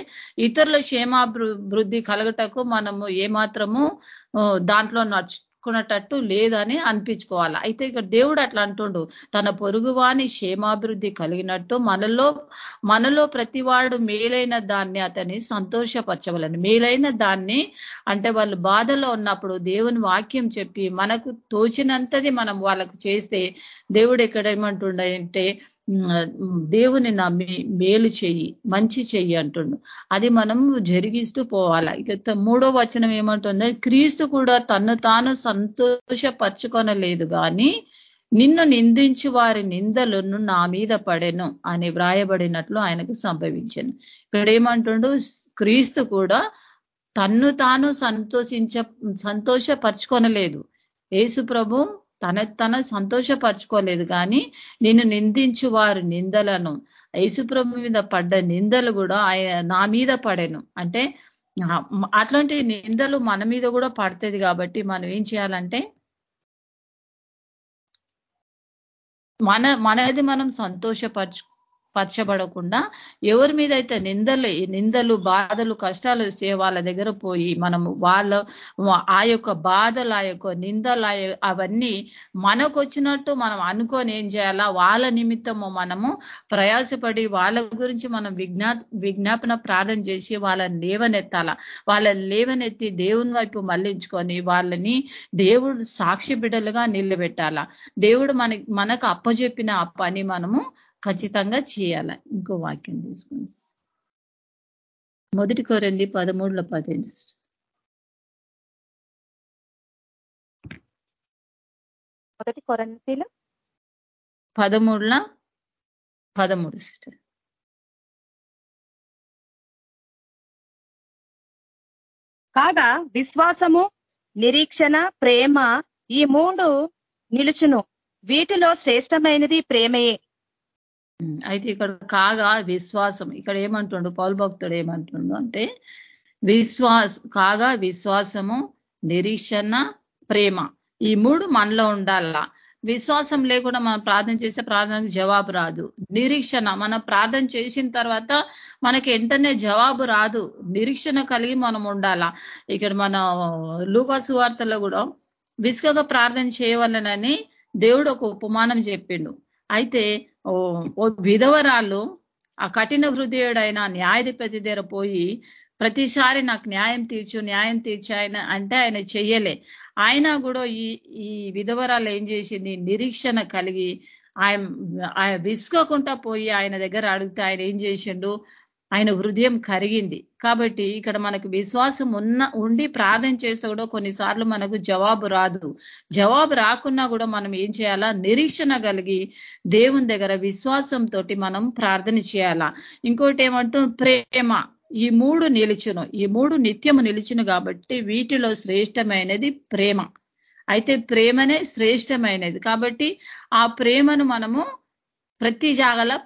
ఇతరుల క్షేమాభివృద్ధి కలగటకు మనము ఏమాత్రము దాంట్లో నడుచు కొనటట్టు లేదని అనిపించుకోవాలి? అయితే ఇక్కడ దేవుడు అట్లా అంటుండు తన పొరుగువాని క్షేమాభివృద్ధి కలిగినట్టు మనలో మనలో ప్రతివాడు మేలైన దాన్ని అతని సంతోషపరచవలని. మేలైన దాన్ని అంటే వాళ్ళు బాధలో ఉన్నప్పుడు దేవుని వాక్యం చెప్పి మనకు తోచినంతది మనం వాళ్ళకు చేస్తే దేవుడు ఎక్కడ ఏమంటుండే దేవుని నమ్మి మేలు చెయ్యి మంచి చెయ్యి అంటుండు. అది మనం జరిగిస్తూ పోవాలా. ఇక మూడో వచనం ఏమంటుంది? క్రీస్తు కూడా తన్ను తాను సంతోషపరచుకొనలేదు కానీ నిన్ను నిందించి వారి నిందలను నా మీద పడెను అని వ్రాయబడినట్లు ఆయనకు సంభవించాను ఇక్కడ ఏమంటుండు? క్రీస్తు కూడా తన్ను తాను సంతోషించ సంతోషపరచుకొనలేదు. యేసు ప్రభు తన తన సంతోషపరచుకోలేదు కానీ నిన్ను నిందించు వారి నిందలను. యేసుప్రభు మీద పడ్డ నిందలు కూడా ఆయన నా మీద పడెను. అంటే అట్లాంటి నిందలు మన మీద కూడా పడుతుంది కాబట్టి మనం ఏం చేయాలంటే మన మనది మనం సంతోషపరచు పరచబడకుండా ఎవరి మీద అయితే నిందలు నిందలు బాధలు కష్టాలు వస్తే వాళ్ళ దగ్గర పోయి మనము వాళ్ళ ఆ యొక్క బాధలు ఆ యొక్క నిందలు అవన్నీ మనకు వచ్చినట్టు మనం అనుకొని ఏం చేయాలా? వాళ్ళ నిమిత్తము మనము ప్రయాసపడి వాళ్ళ గురించి మనం విజ్ఞా విజ్ఞాపన ప్రార్థన చేసి వాళ్ళని లేవనెత్తాల? వాళ్ళని లేవనెత్తి దేవుని వైపు మళ్ళించుకొని వాళ్ళని దేవుడు సాక్షి బిడ్డలుగా నిలబెట్టాల? దేవుడు మన మనకు అప్పజెప్పిన ఆ పని మనము ఖచ్చితంగా చేయాల. ఇంకో వాక్యం తీసుకుని మొదటి కొరంది పదమూడులో పదిహేను మొదటి కొరంతిలో పదమూడుల పదమూడు సిస్టర్. కాగా విశ్వాసము నిరీక్షణ ప్రేమ ఈ మూడు నిలుచును. వీటిలో శ్రేష్టమైనది ప్రేమయే. అయితే ఇక్కడ కాగా విశ్వాసం. ఇక్కడ ఏమంటుండు? పౌల్ భక్తుడు ఏమంటుండు అంటే విశ్వాస కాగా విశ్వాసము నిరీక్షణ ప్రేమ. ఈ మూడు మనలో ఉండాలా. విశ్వాసం లేకుండా మనం ప్రార్థన చేస్తే ప్రార్థనకు జవాబు రాదు. నిరీక్షణ. మనం ప్రార్థన చేసిన తర్వాత మనకి వెంటనే జవాబు రాదు. నిరీక్షణ కలిగి మనం ఉండాలా. ఇక్కడ మన లూకాసు వార్తలో కూడా విసుకగా ప్రార్థన చేయవలనని దేవుడు ఒక ఉపమానం చెప్పిండు. అయితే ఓ విధవరాలు ఆ కఠిన హృదయుడైన న్యాయాధిపతి దగ్గర పోయి ప్రతిసారి నాకు న్యాయం తీర్చు న్యాయం తీర్చు ఆయన అంటే ఆయన చెయ్యలే. ఆయన కూడా ఈ ఈ విధవరాలు ఏం చేసింది? నిరీక్షణ కలిగి ఆయన ఆయన విసుకోకుండా పోయి ఆయన దగ్గర అడిగితే ఆయన ఏం చేసిండు? ఆయన హృదయం కరిగింది. కాబట్టి ఇక్కడ మనకు విశ్వాసం ఉన్న ఉండి ప్రార్థన చేస్తే కూడా కొన్నిసార్లు మనకు జవాబు రాదు. జవాబు రాకున్నా కూడా మనం ఏం చేయాలా? నిరీక్షణ కలిగి దేవుని దగ్గర విశ్వాసంతో మనం ప్రార్థన చేయాలా? ఇంకోటి ఏమంటూ ప్రేమ. ఈ మూడు నిలిచును. ఈ మూడు నిత్యము నిలిచును కాబట్టి వీటిలో శ్రేష్టమైనది ప్రేమ. అయితే ప్రేమనే శ్రేష్టమైనది. కాబట్టి ఆ ప్రేమను మనము ప్రతి జాగల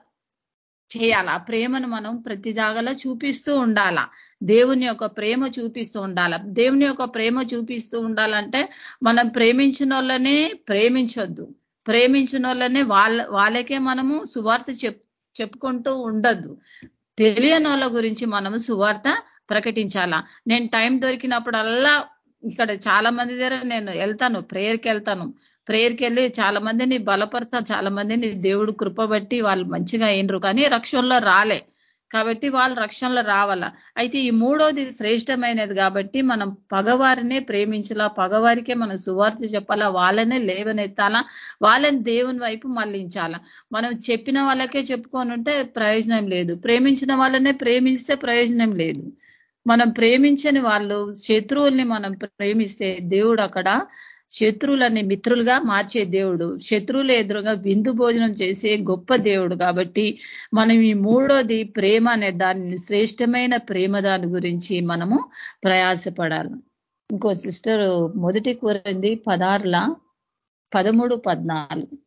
చేయాల? ప్రేమను మనం ప్రతిదాగలో చూపిస్తూ ఉండాలా? దేవుని యొక్క ప్రేమ చూపిస్తూ ఉండాల? దేవుని యొక్క ప్రేమ చూపిస్తూ ఉండాలంటే మనం ప్రేమించిన వాళ్ళనే ప్రేమించొద్దు. ప్రేమించిన వాళ్ళనే వాళ్ళ వాళ్ళకే మనము సువార్త చెప్ చెప్పుకుంటూ ఉండద్దు. తెలియని వాళ్ళ గురించి మనము సువార్త ప్రకటించాలా? నేను టైం దొరికినప్పుడల్లా ఇక్కడ చాలా మంది దగ్గర నేను వెళ్తాను ప్రేయర్కి వెళ్తాను. ప్రేయర్కి వెళ్ళి చాలా మందిని బలపరుస్తా చాలా మందిని దేవుడు కృప బట్టి వాళ్ళు మంచిగా అయినరు. కానీ రక్షణలో రాలే. కాబట్టి వాళ్ళు రక్షణలో రావాల? అయితే ఈ మూడోది శ్రేష్టమైనది కాబట్టి మనం పగవారినే ప్రేమించాలా? పగవారికే మనం సువార్త చెప్పాలా? వాళ్ళనే లేవనెత్తాలా? వాళ్ళని దేవుని వైపు మళ్ళించాలా? మనం చెప్పిన వాళ్ళకే చెప్పుకొని ఉంటే ప్రయోజనం లేదు. ప్రేమించిన వాళ్ళనే ప్రేమిస్తే ప్రయోజనం లేదు. మనం ప్రేమించని వాళ్ళు శత్రువుల్ని మనం ప్రేమిస్తే దేవుడు అక్కడ శత్రువులని మిత్రులుగా మార్చే దేవుడు. శత్రువుల ఎదురుగా విందు భోజనం చేసే గొప్ప దేవుడు కాబట్టి మనం ఈ మూడోది ప్రేమ అనే దాని శ్రేష్టమైన ప్రేమ దాని గురించి మనము ప్రయాసపడాలి. ఇంకో సిస్టర్ మొదటి కూరింది పదార్ల పదమూడు పద్నాలుగు.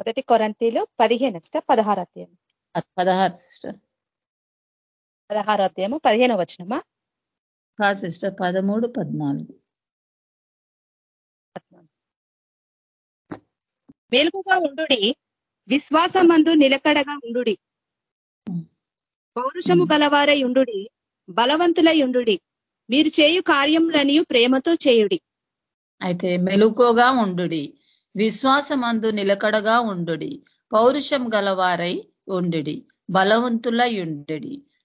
మొదటి కొరంతీలు పదిహేను సిస్టర్ పదహారు పదహారు సిస్టర్. పదహారు అధ్యాయము పదిహేను వచ్చినమా కాదు సిస్టర్ పదమూడు పద్నాలుగు. వెలుగుగా ఉండు విశ్వాసమందు నిలకడగా ఉండు పౌరుషము గలవారై ఉండు బలవంతులై ఉండు మీరు చేయు కార్యములని ప్రేమతో చేయుడి. అయితే మెలుకోగా ఉండు విశ్వాసమందు నిలకడగా ఉండు పౌరుషం గలవారై ఉండు బలవంతులై ఉండు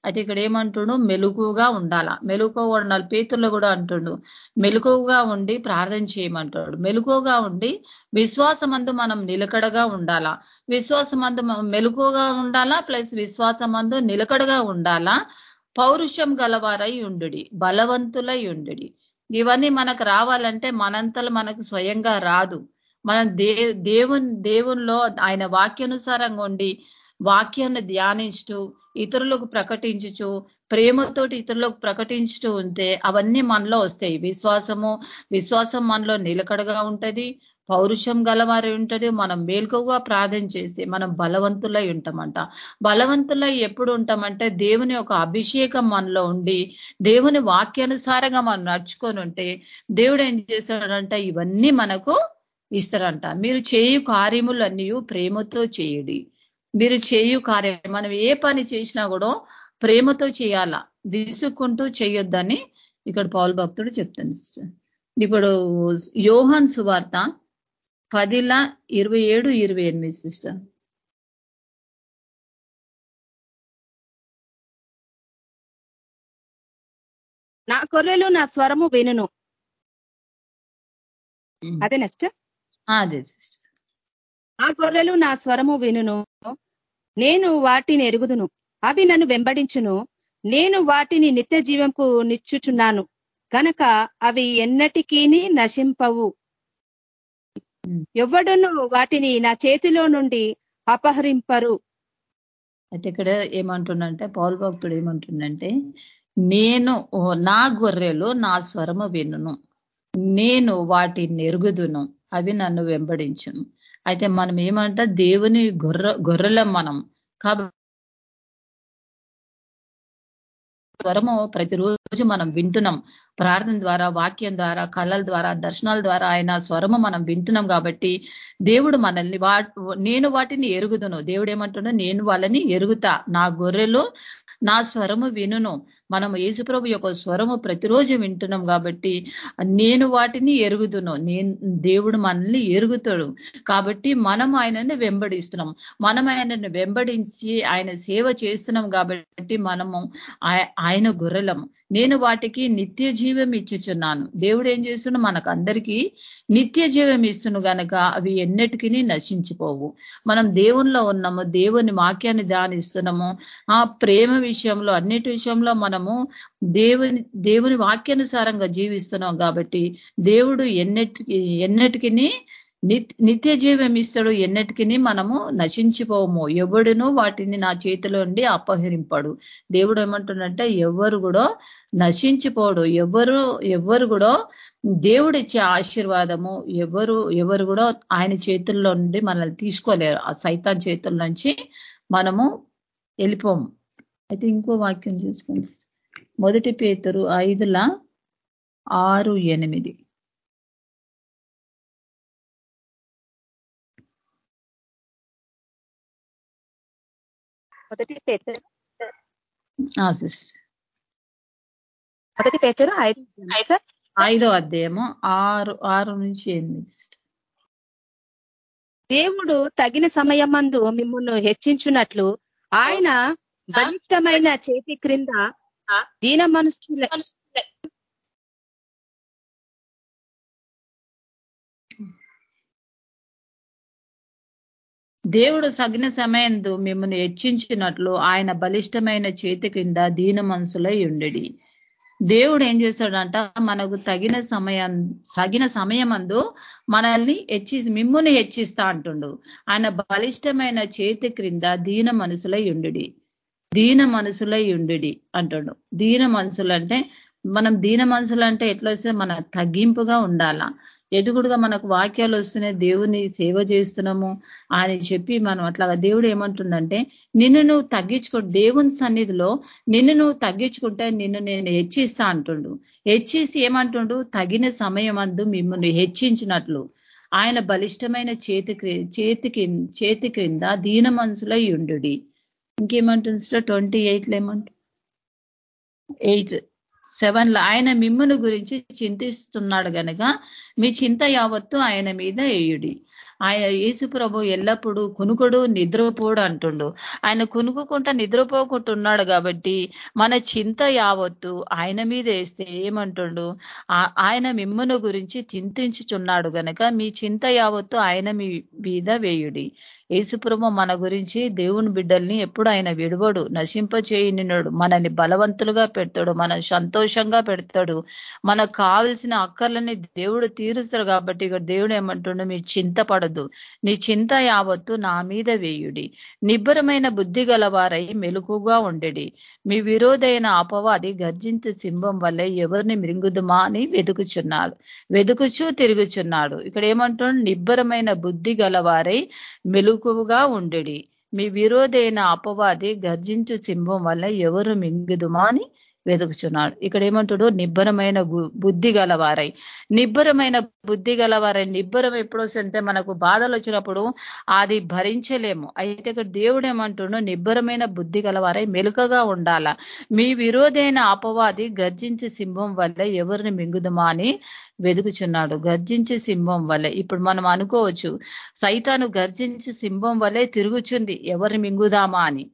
అయితే ఇక్కడ ఏమంటుండు? మెలుకుగా ఉండాల. మెలుగుగా ఉండాలి. పేతుల్లో కూడా అంటుండు. మెలుకుగా ఉండి ప్రార్థన చేయమంటాడు. మెలుకుగా ఉండి విశ్వాసమందు మనం నిలకడగా ఉండాలా. విశ్వాసమందు మెలుకుగా ఉండాలా ప్లస్ విశ్వాసమందు నిలకడగా ఉండాలా. పౌరుషం గలవారై ఉండు బలవంతులై ఉండు ఇవన్నీ మనకు రావాలంటే మనంతలు మనకు స్వయంగా రాదు. మనం దే దేవుని దేవునిలో ఆయన వాక్యానుసారంగా ఉండి వాక్యాన్ని ధ్యానించు ఇతరులకు ప్రకటించుచు ప్రేమతోటి ఇతరులకు ప్రకటించుతూ ఉంటే అవన్నీ మనలో వస్తాయి. విశ్వాసము విశ్వాసం మనలో నిలకడగా ఉంటది పౌరుషం గలవారి ఉంటది మనం మేల్కొగా ప్రార్థన చేసి మనం బలవంతులై ఉంటామంట. బలవంతులై ఎప్పుడు ఉంటామంటే దేవుని ఒక అభిషేకం మనలో ఉండి దేవుని వాక్యానుసారంగా మనం నడుచుకొని ఉంటే దేవుడు ఏం చేస్తాడంటే ఇవన్నీ మనకు ఇస్తారంట మీరు చేయు కార్యములన్నీ ప్రేమతో చేయుడి. మీరు చేయు కార్యం మనం ఏ పని చేసినా కూడా ప్రేమతో చేయాలా విసుక్కుంటూ చేయొద్దని ఇక్కడ పౌల్ భక్తుడు చెప్తాను సిస్టర్. ఇప్పుడు యోహన్ సువార్త పదిల ఇరవై ఏడు ఇరవై ఎనిమిది సిస్టర్. నా గొర్రెలు నా స్వరము వినును. అదే నెక్స్ట్ అదే సిస్టర్. నా గొర్రెలు నా స్వరము వినును. నేను వాటిని ఎరుగుదును. అవి నన్ను వెంబడించును. నేను వాటిని నిత్య జీవంకు నిచ్చుచున్నాను. కనుక అవి ఎన్నటికీ నశింపవు. ఎవడును వాటిని నా చేతిలో నుండి అపహరింపరు. అయితే ఇక్కడ ఏమంటుండంటే పౌల్ భక్తుడు ఏమంటుండంటే నేను నా గొర్రెలు నా స్వరము వినును. నేను వాటిని ఎరుగుదును. అవి నన్ను వెంబడించును. అయితే మనం ఏమంట దేవుని గొర్రె గొర్రెలం మనం. కాబట్టి స్వరము ప్రతిరోజు మనం వింటున్నాం. ప్రార్థన ద్వారా వాక్యం ద్వారా కళల ద్వారా దర్శనాల ద్వారా ఆయన స్వరము మనం వింటున్నాం కాబట్టి దేవుడు మనల్ని వా నేను వాటిని ఎరుగుదును. దేవుడు ఏమంటున్నా నేను వాళ్ళని ఎరుగుతా. నా గొర్రెలు నా స్వరము వినును. మనం యేసుప్రభు యొక్క స్వరము ప్రతిరోజు వింటున్నాం కాబట్టి నేను వాటిని ఎరుగుదును. నేను దేవుడు మనల్ని ఎరుగుతాడు. కాబట్టి మనం ఆయనను వెంబడిస్తున్నాం. మనం ఆయనను వెంబడించి ఆయన సేవ చేస్తున్నాం కాబట్టి మనము ఆయన గొర్రెలము నేను వాటికి నిత్య జీవం ఇచ్చుచున్నాను. దేవుడు ఏం చేస్తున్నా మనకు అందరికీ నిత్య జీవం ఇస్తును గనక అవి ఎన్నటికీ నశించిపోవు. మనం దేవుణ్ణిలో ఉన్నాము దేవుని వాక్యాన్ని ధ్యానిస్తున్నాము. ఆ ప్రేమ విషయంలో అన్నిటి విషయంలో మనము దేవుని దేవుని వాక్యానుసారంగా జీవిస్తున్నాం కాబట్టి దేవుడు ఎన్నటికి ఎన్నటికీ నిత్య జీవం ఇస్తాడు ఎన్నటికీ మనము నశించిపోము. ఎవడును వాటిని నా చేతిలో ఉండి అపహరింపడు. దేవుడు ఏమంటుండంటే ఎవరు కూడా నశించిపోడు. ఎవరు ఎవరు కూడా దేవుడు ఇచ్చే ఆశీర్వాదము ఎవరు ఎవరు కూడా ఆయన చేతుల్లో నుండి మనల్ని తీసుకోలేరు. ఆ సైతాన్ చేతుల నుంచి మనము వెళ్ళిపోము. అయితే ఇంకో వాక్యం చూసుకోండి మొదటి పేతురు ఐదుల ఆరు ఎనిమిది. మొదటి పేతురు. మొదటి పేతురు ఐదు ఐదో అధ్యాయము ఆరు ఆరు నుంచి ఎనిమిది దేవుడు తగిన సమయమందు మిమ్మల్ని హెచ్చించున్నట్లు ఆయన బలిష్టమైన చేతి క్రింద దీన మనసు దేవుడు సగిన సమయందు మిమ్మల్ని హెచ్చించినట్లు ఆయన బలిష్టమైన చేతి కింద దీన మనసులై ఉండడి. దేవుడు ఏం చేశాడంట మనకు తగిన సమయం సగిన సమయమందు మనల్ని హెచ్చి మిమ్ముని హెచ్చిస్తా అంటుండు. ఆయన బలిష్టమైన చేతి క్రింద దీన మనసులై ఉండు దీన మనసులై ఉండు అంటుండు. దీన మనసులు అంటే మనం దీన మనసులు అంటే ఎట్లా వస్తే మన తగ్గింపుగా ఉండాలా. ఎదుగుడుగా మనకు వాక్యాలు వస్తున్నాయి. దేవుని సేవ చేస్తున్నాము అని చెప్పి మనం అట్లాగా దేవుడు ఏమంటుండంటే నిన్ను నువ్వు తగ్గించుకో దేవుని సన్నిధిలో నిన్ను నువ్వు తగ్గించుకుంటే నిన్ను నేను హెచ్చిస్తా అంటుండు. హెచ్చేసి ఏమంటుండు? తగిన సమయం అందు మిమ్మల్ని హెచ్చించినట్లు. ఆయన బలిష్టమైన చేతి చేతి చేతి క్రింద దీన మనసులో ఉండు ఇంకేమంటుంది సార్ ట్వంటీ ఎయిట్లో ఏమంటు ఎయిట్ సెవెన్లో ఆయన మిమ్మును గురించి చింతిస్తున్నాడు కనుక మీ చింత యావత్తు ఆయన మీద వేయుడి ఆయన యేసు ప్రభు ఎల్లప్పుడూ కునుకుడు నిద్రపోడు అంటుండు. ఆయన కునుకుంటా నిద్రపోకుంటున్నాడు కాబట్టి మన చింత యావత్తు ఆయన మీద వేస్తే ఏమంటుండు? ఆయన మిమ్మను గురించి చింతించుచున్నాడు గనక మీ చింత యావత్తు ఆయన మీద వేయుడి. ఏసుప్రభు మన గురించి దేవుని బిడ్డల్ని ఎప్పుడు ఆయన విడవడు నశింప చేయనినడు మనల్ని బలవంతులుగా పెడతాడు మన సంతోషంగా పెడతాడు. మనకు కావలసిన అక్కర్లని దేవుడు తీరుస్తారు కాబట్టి ఇక్కడ దేవుడు ఏమంటుండో మీరు చింతపడద్దు. నీ చింత యావత్తు నా మీద వేయుడి. నిబ్బరమైన బుద్ధి గలవారై మెలుకుగా ఉండడి. మీ విరోధైన అపవాది గర్జించే సింహం వల్లే ఎవరిని మృంగుదుమా అని వెతుకుచున్నాడు. వెతుకుచూ తిరుగుచున్నాడు. ఇక్కడ ఏమంటుండ? నిబ్బరమైన బుద్ధి గలవారై మెలుకుగా ఉండడి. మీ విరోధైన అపవాది గర్జించు సింహం వల్ల ఎవరు మింగుదుమా అని వెతుకుచున్నాడు. ఇక్కడ ఏమంటాడు నిబ్బరమైన బుద్ధి గలవారై. నిబ్బరమైన బుద్ధి గలవారై. నిబ్బరం ఎప్పుడు మనకు బాధలు వచ్చినప్పుడు అది భరించలేము. అయితే ఇక్కడ దేవుడు ఏమంటుడు నిబ్బరమైన బుద్ధి గలవారై మెలుకగా ఉండాల. మీ విరోధైన అపవాది గర్జించే సింహం వల్ల ఎవరిని మింగుదమా అని వెతుకుచున్నాడు. గర్జించే సింహం వల్లే. ఇప్పుడు మనం అనుకోవచ్చు సైతాను గర్జించే సింహం వల్లే తిరుగుచుంది. ఎవరిని మింగుదామా అని.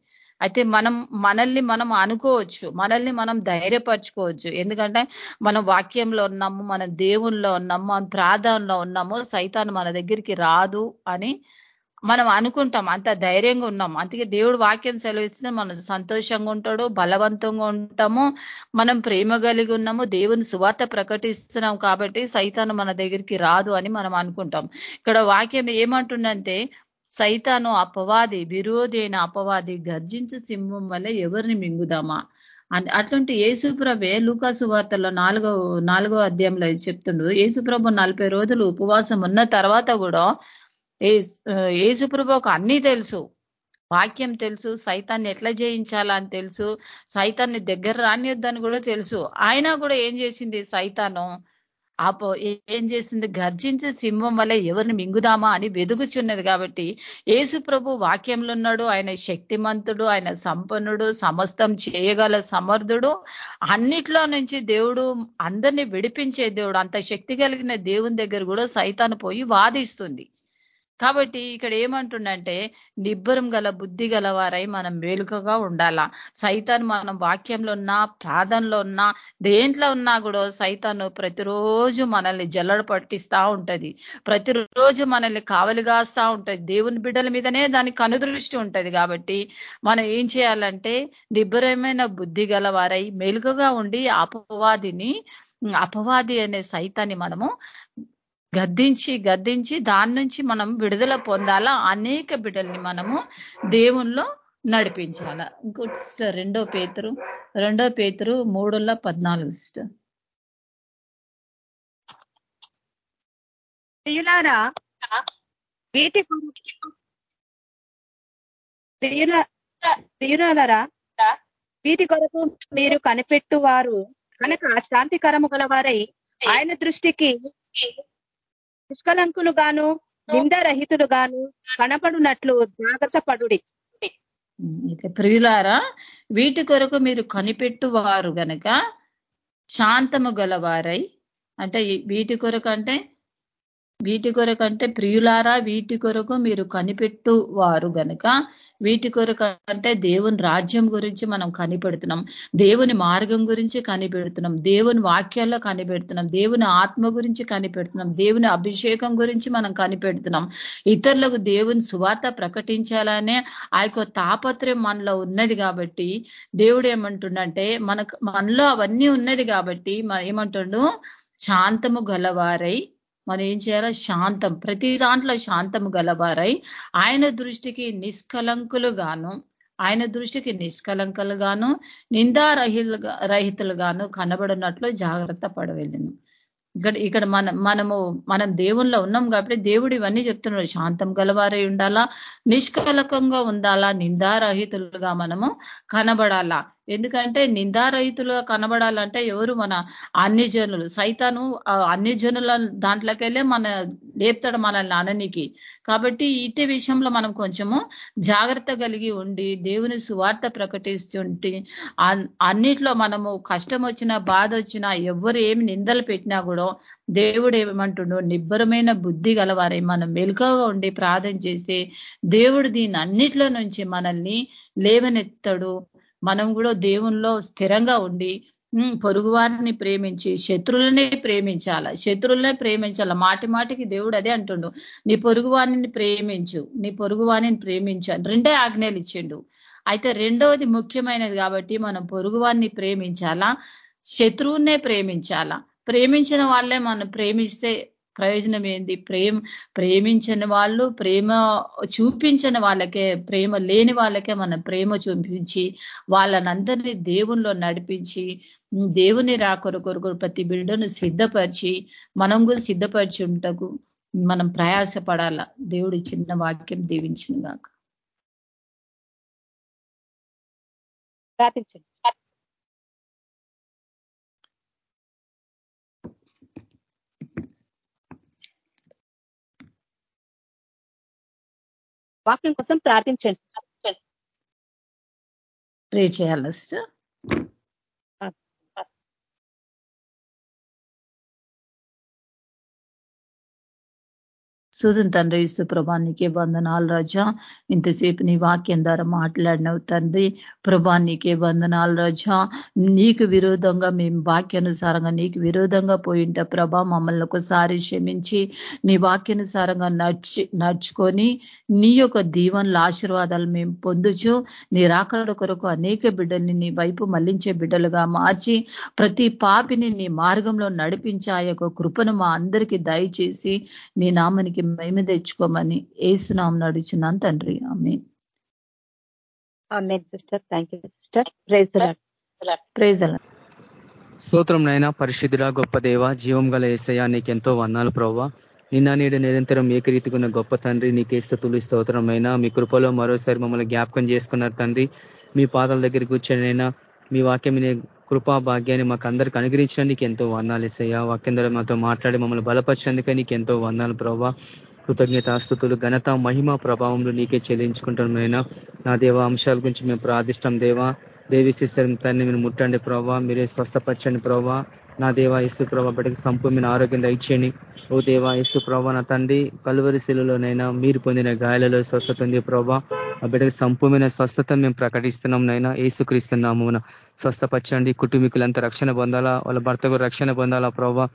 అయితే మనం మనల్ని మనం అనుకోవచ్చు మనల్ని మనం ధైర్యపరచుకోవచ్చు. ఎందుకంటే మనం వాక్యంలో ఉన్నాము మనం దేవుల్లో ఉన్నాము మనం ప్రార్థనలో ఉన్నాము సైతాన్ని మన దగ్గరికి రాదు అని మనం అనుకుంటాం. అంత ధైర్యంగా ఉన్నాం. అందుకే దేవుడు వాక్యం సెలవిస్తే మనం సంతోషంగా ఉంటాడు బలవంతంగా ఉంటాము మనం ప్రేమ కలిగి ఉన్నాము దేవుని సువార్త ప్రకటిస్తున్నాం కాబట్టి సైతాను మన దగ్గరికి రాదు అని మనం అనుకుంటాం. ఇక్కడ వాక్యం ఏమంటుందంటే సైతాను అపవాది విరోధి అయిన అపవాది గర్జించు సింహం వల్ల ఎవరిని మింగుదామా? అని అట్లాంటి యేసుప్రభే లూకాసు వార్తలో నాలుగో నాలుగో అధ్యాయంలో చెప్తుండు. యేసుప్రభు నలభై రోజులు ఉపవాసం ఉన్న తర్వాత కూడా యేసుప్రభుకు అన్నీ తెలుసు. వాక్యం తెలుసు సైతాన్ని ఎట్లా జయించాలని తెలుసు సైతాన్ని దగ్గర రానియొద్దని కూడా తెలుసు. ఆయన కూడా ఏం చేసింది సైతాను? ఆపో ఏం చేసింది గర్జించే సింహం వల్ల ఎవరిని మింగుదామా అని వెదుగుచున్నది కాబట్టి యేసు ప్రభు వాక్యంలో ఉన్నాడు. ఆయన శక్తిమంతుడు ఆయన సంపన్నుడు సమస్తం చేయగల సమర్థుడు. అన్నిట్లో నుంచి దేవుడు అందరినీ విడిపించే దేవుడు అంత శక్తి కలిగిన దేవుని దగ్గర కూడా సైతాను పోయి వాదిస్తుంది. కాబట్టి ఇక్కడ ఏమంటుండంటే నిబ్బరం గల బుద్ధి గలవారై మనం మేలుకగా ఉండాలా. సైతాన్ మనం వాక్యంలో ఉన్నా ప్రార్థనలో ఉన్నా దేంట్లో ఉన్నా కూడా సైతాను ప్రతిరోజు మనల్ని జల్లడ పట్టిస్తా ఉంటది. ప్రతిరోజు మనల్ని కావలిగాస్తా ఉంటది. దేవుని బిడ్డల మీదనే దానికి కనుదృష్టి ఉంటది కాబట్టి మనం ఏం చేయాలంటే నిబ్బరమైన బుద్ధి గలవారై మెలుగుగా ఉండి అపవాదిని అపవాది అనే సైతాన్ని మనము గద్దించి గద్దించి దాని నుంచి మనం విడుదల పొందాలా? అనేక బిడ్డల్ని మనము దేవుణ్ణిలో నడిపించాల? ఇంకోటి సిస్టర్ రెండో పేతురు రెండో పేతురు మూడుల పద్నాలుగు సిస్టర్. ప్రియులారా వీటి వీటి కొరకు మీరు కనిపెట్టు వారు కనుక శాంతికరము గలవారై ఆయన దృష్టికి నిష్కలంకులు గాను నిందరహితుడు గాను కనపడునట్లు జాగ్రత్త పడుడి. ప్రియులారా వీటి కొరకు మీరు కనిపెట్టు వారు గనక శాంతము గలవారై అంటే వీటి కొరకు అంటే వీటి కొరకు అంటే ప్రియులారా వీటి కొరకు మీరు కనిపెట్టు వారు గనక వీటి కొరకు అంటే దేవుని రాజ్యం గురించి మనం కనిపెడుతున్నాం. దేవుని మార్గం గురించి కనిపెడుతున్నాం. దేవుని వాక్యాల్లో కనిపెడుతున్నాం. దేవుని ఆత్మ గురించి కనిపెడుతున్నాం. దేవుని అభిషేకం గురించి మనం కనిపెడుతున్నాం. ఇతరులకు దేవుని సువార్త ప్రకటించాలనే ఆ యొక్క తాపత్రయం మనలో ఉన్నది కాబట్టి దేవుడు ఏమంటుండంటే మనకు మనలో అవన్నీ ఉన్నది కాబట్టి ఏమంటుండు? శాంతము గలవారై మనం ఏం చేయాలా? శాంతం. ప్రతి దాంట్లో శాంతము గలవారై ఆయన దృష్టికి నిష్కలంకులు గాను ఆయన దృష్టికి నిష్కలంకలుగాను రహితులు రహితులుగాను కనబడినట్లు జాగ్రత్త పడవెళ్ళను. ఇక్కడ ఇక్కడ మన మనము మనం దేవుణ్ణిలో ఉన్నాం కాబట్టి దేవుడు ఇవన్నీ చెప్తున్నాడు. శాంతం గలవారై ఉండాలా? నిష్కలకంగా ఉండాలా? నిందారహితులుగా మనము కనబడాలా? ఎందుకంటే నిందారహితులుగా కనబడాలంటే ఎవరు మన అన్ని జనులు సైతాను అన్ని జనుల దాంట్లోకెళ్ళే మన లేపుతాడు మనల్ని అననికి కాబట్టి ఇటు విషయంలో మనం కొంచెము జాగ్రత్త కలిగి ఉండి దేవుని సువార్త ప్రకటిస్తుంటే అన్నిట్లో మనము కష్టం వచ్చినా బాధ వచ్చినా ఎవరు ఏమి నిందలు పెట్టినా కూడా దేవుడు ఏమంటుండో నిబ్బరమైన బుద్ధి గలవారే మనం మెలుకగా ఉండి ప్రార్థన చేసి దేవుడు దీని అన్నిట్లో నుంచి మనల్ని లేవనెత్తడు. మనం కూడా దేవుల్లో స్థిరంగా ఉండి పొరుగు వారిని ప్రేమించి శత్రువులనే ప్రేమించాల? శత్రువులనే ప్రేమించాల? మాటి మాటికి దేవుడు అదే అంటుండు. నీ పొరుగువారిని ప్రేమించు నీ పొరుగు వారిని ప్రేమించు రెండే ఆజ్ఞలు ఇచ్చిండు. అయితే రెండవది ముఖ్యమైనది కాబట్టి మనం పొరుగు వారిని ప్రేమించాలా? శత్రువునే ప్రేమించాలా? ప్రేమించిన వాళ్ళే మనం ప్రేమిస్తే ప్రయోజనం ఏంది ప్రేమ ప్రేమించని వాళ్ళు ప్రేమ చూపించని వాళ్ళకే ప్రేమ లేని వాళ్ళకే మన ప్రేమ చూపించి వాళ్ళనందరినీ దేవుల్లో నడిపించి దేవుని రాకొర కొరకు ప్రతి బిడ్డను సిద్ధపరిచి మనం కూడా సిద్ధపరిచి ఉంటకు మనం ప్రయాసపడాల. దేవుడి చిన్న వాక్యం దీవించిన గాక ప్రార్థించండి. వాక్యం కోసం ప్రార్థించండి. ప్రే చేయాలి సిస్టర్ సూదన్ తండ్రి యేసు ప్రభా నీకే వందనాలు రజా. ఇంతసేపు నీ వాక్యం ద్వారా మాట్లాడినవు తండ్రి ప్రభానికే వందనాలు రజా. నీకు విరోధంగా మేము వాక్యానుసారంగా నీకు విరోధంగా పోయింట ప్రభా మమ్మల్ని ఒకసారి క్షమించి నీ వాక్యానుసారంగా నడిచి నడుచుకొని నీ యొక్క దీవెనల ఆశీర్వాదాలు మేము పొందుచు నీ రాకడ కొరకు అనేక బిడ్డల్ని నీ వైపు మళ్ళించే బిడ్డలుగా మార్చి ప్రతి పాపిని నీ మార్గంలో నడిపించే ఆ యొక్క కృపను మా అందరికీ దయచేసి నీ నామనికి మహిమ తెచ్చుకోమని ఏసునాం నడుచున్నాను తండ్రి. ఆమె ప్రైజ్ స్తోత్రం నైనా పరిశుద్ధుడ గొప్ప దేవ జీవం గల ఏసయ నీకెంతో వందాలు ప్రవ్వా. నిన్న నీడు నిరంతరం ఏకరీతికున్న గొప్ప తండ్రి నీకే స్థుతులు స్తోత్రమైనా మీ కృపలో మరోసారి మమ్మల్ని జ్ఞాపకం చేసుకున్నారు తండ్రి. మీ పాదాల దగ్గర కూర్చొనైనా మీ వాక్యం కృపా భాగ్యాన్ని మాకు అందరికి అనుగ్రహించడానికి ఎంతో వందాలు ఇస్తాయా వాక్యం ద్వారా మాతో మాట్లాడి మమ్మల్ని బలపరచడానికి నీకు ఎంతో వందాలు ప్రభావ కృతజ్ఞతాస్థుతులు ఘనత మహిమ ప్రభావంలో నీకే చెల్లించుకుంటున్నాయినా నా దేవ అంశాల గురించి మేము ప్రార్థిష్టం దేవా. దేవి సిస్టర్ తన్ని మీరు ముట్టండి ప్రభావ మీరే స్వస్థపరచండి ప్రభావ నా దేవా ఇసు ప్రభావ బయటకు సంపూర్ణ ఆరోగ్యం దయచేయండి. ఓ దేవా ఇసు ప్రభావ నా తండ్రి కలువరి శిలులోనైనా మీరు పొందిన గాయాలలో స్వస్థత ఉంది ప్రభా ఆ బిడ్డకి సంపూర్ణ స్వస్థత మేము ప్రకటిస్తున్నాం నైనా ఏసుక్రీస్తున్నాము స్వస్థపరచండి కుటుంబీకులంతా రక్షణ పొందాలా వాళ్ళ భర్తకు రక్షణ పొందాలా ప్రభావ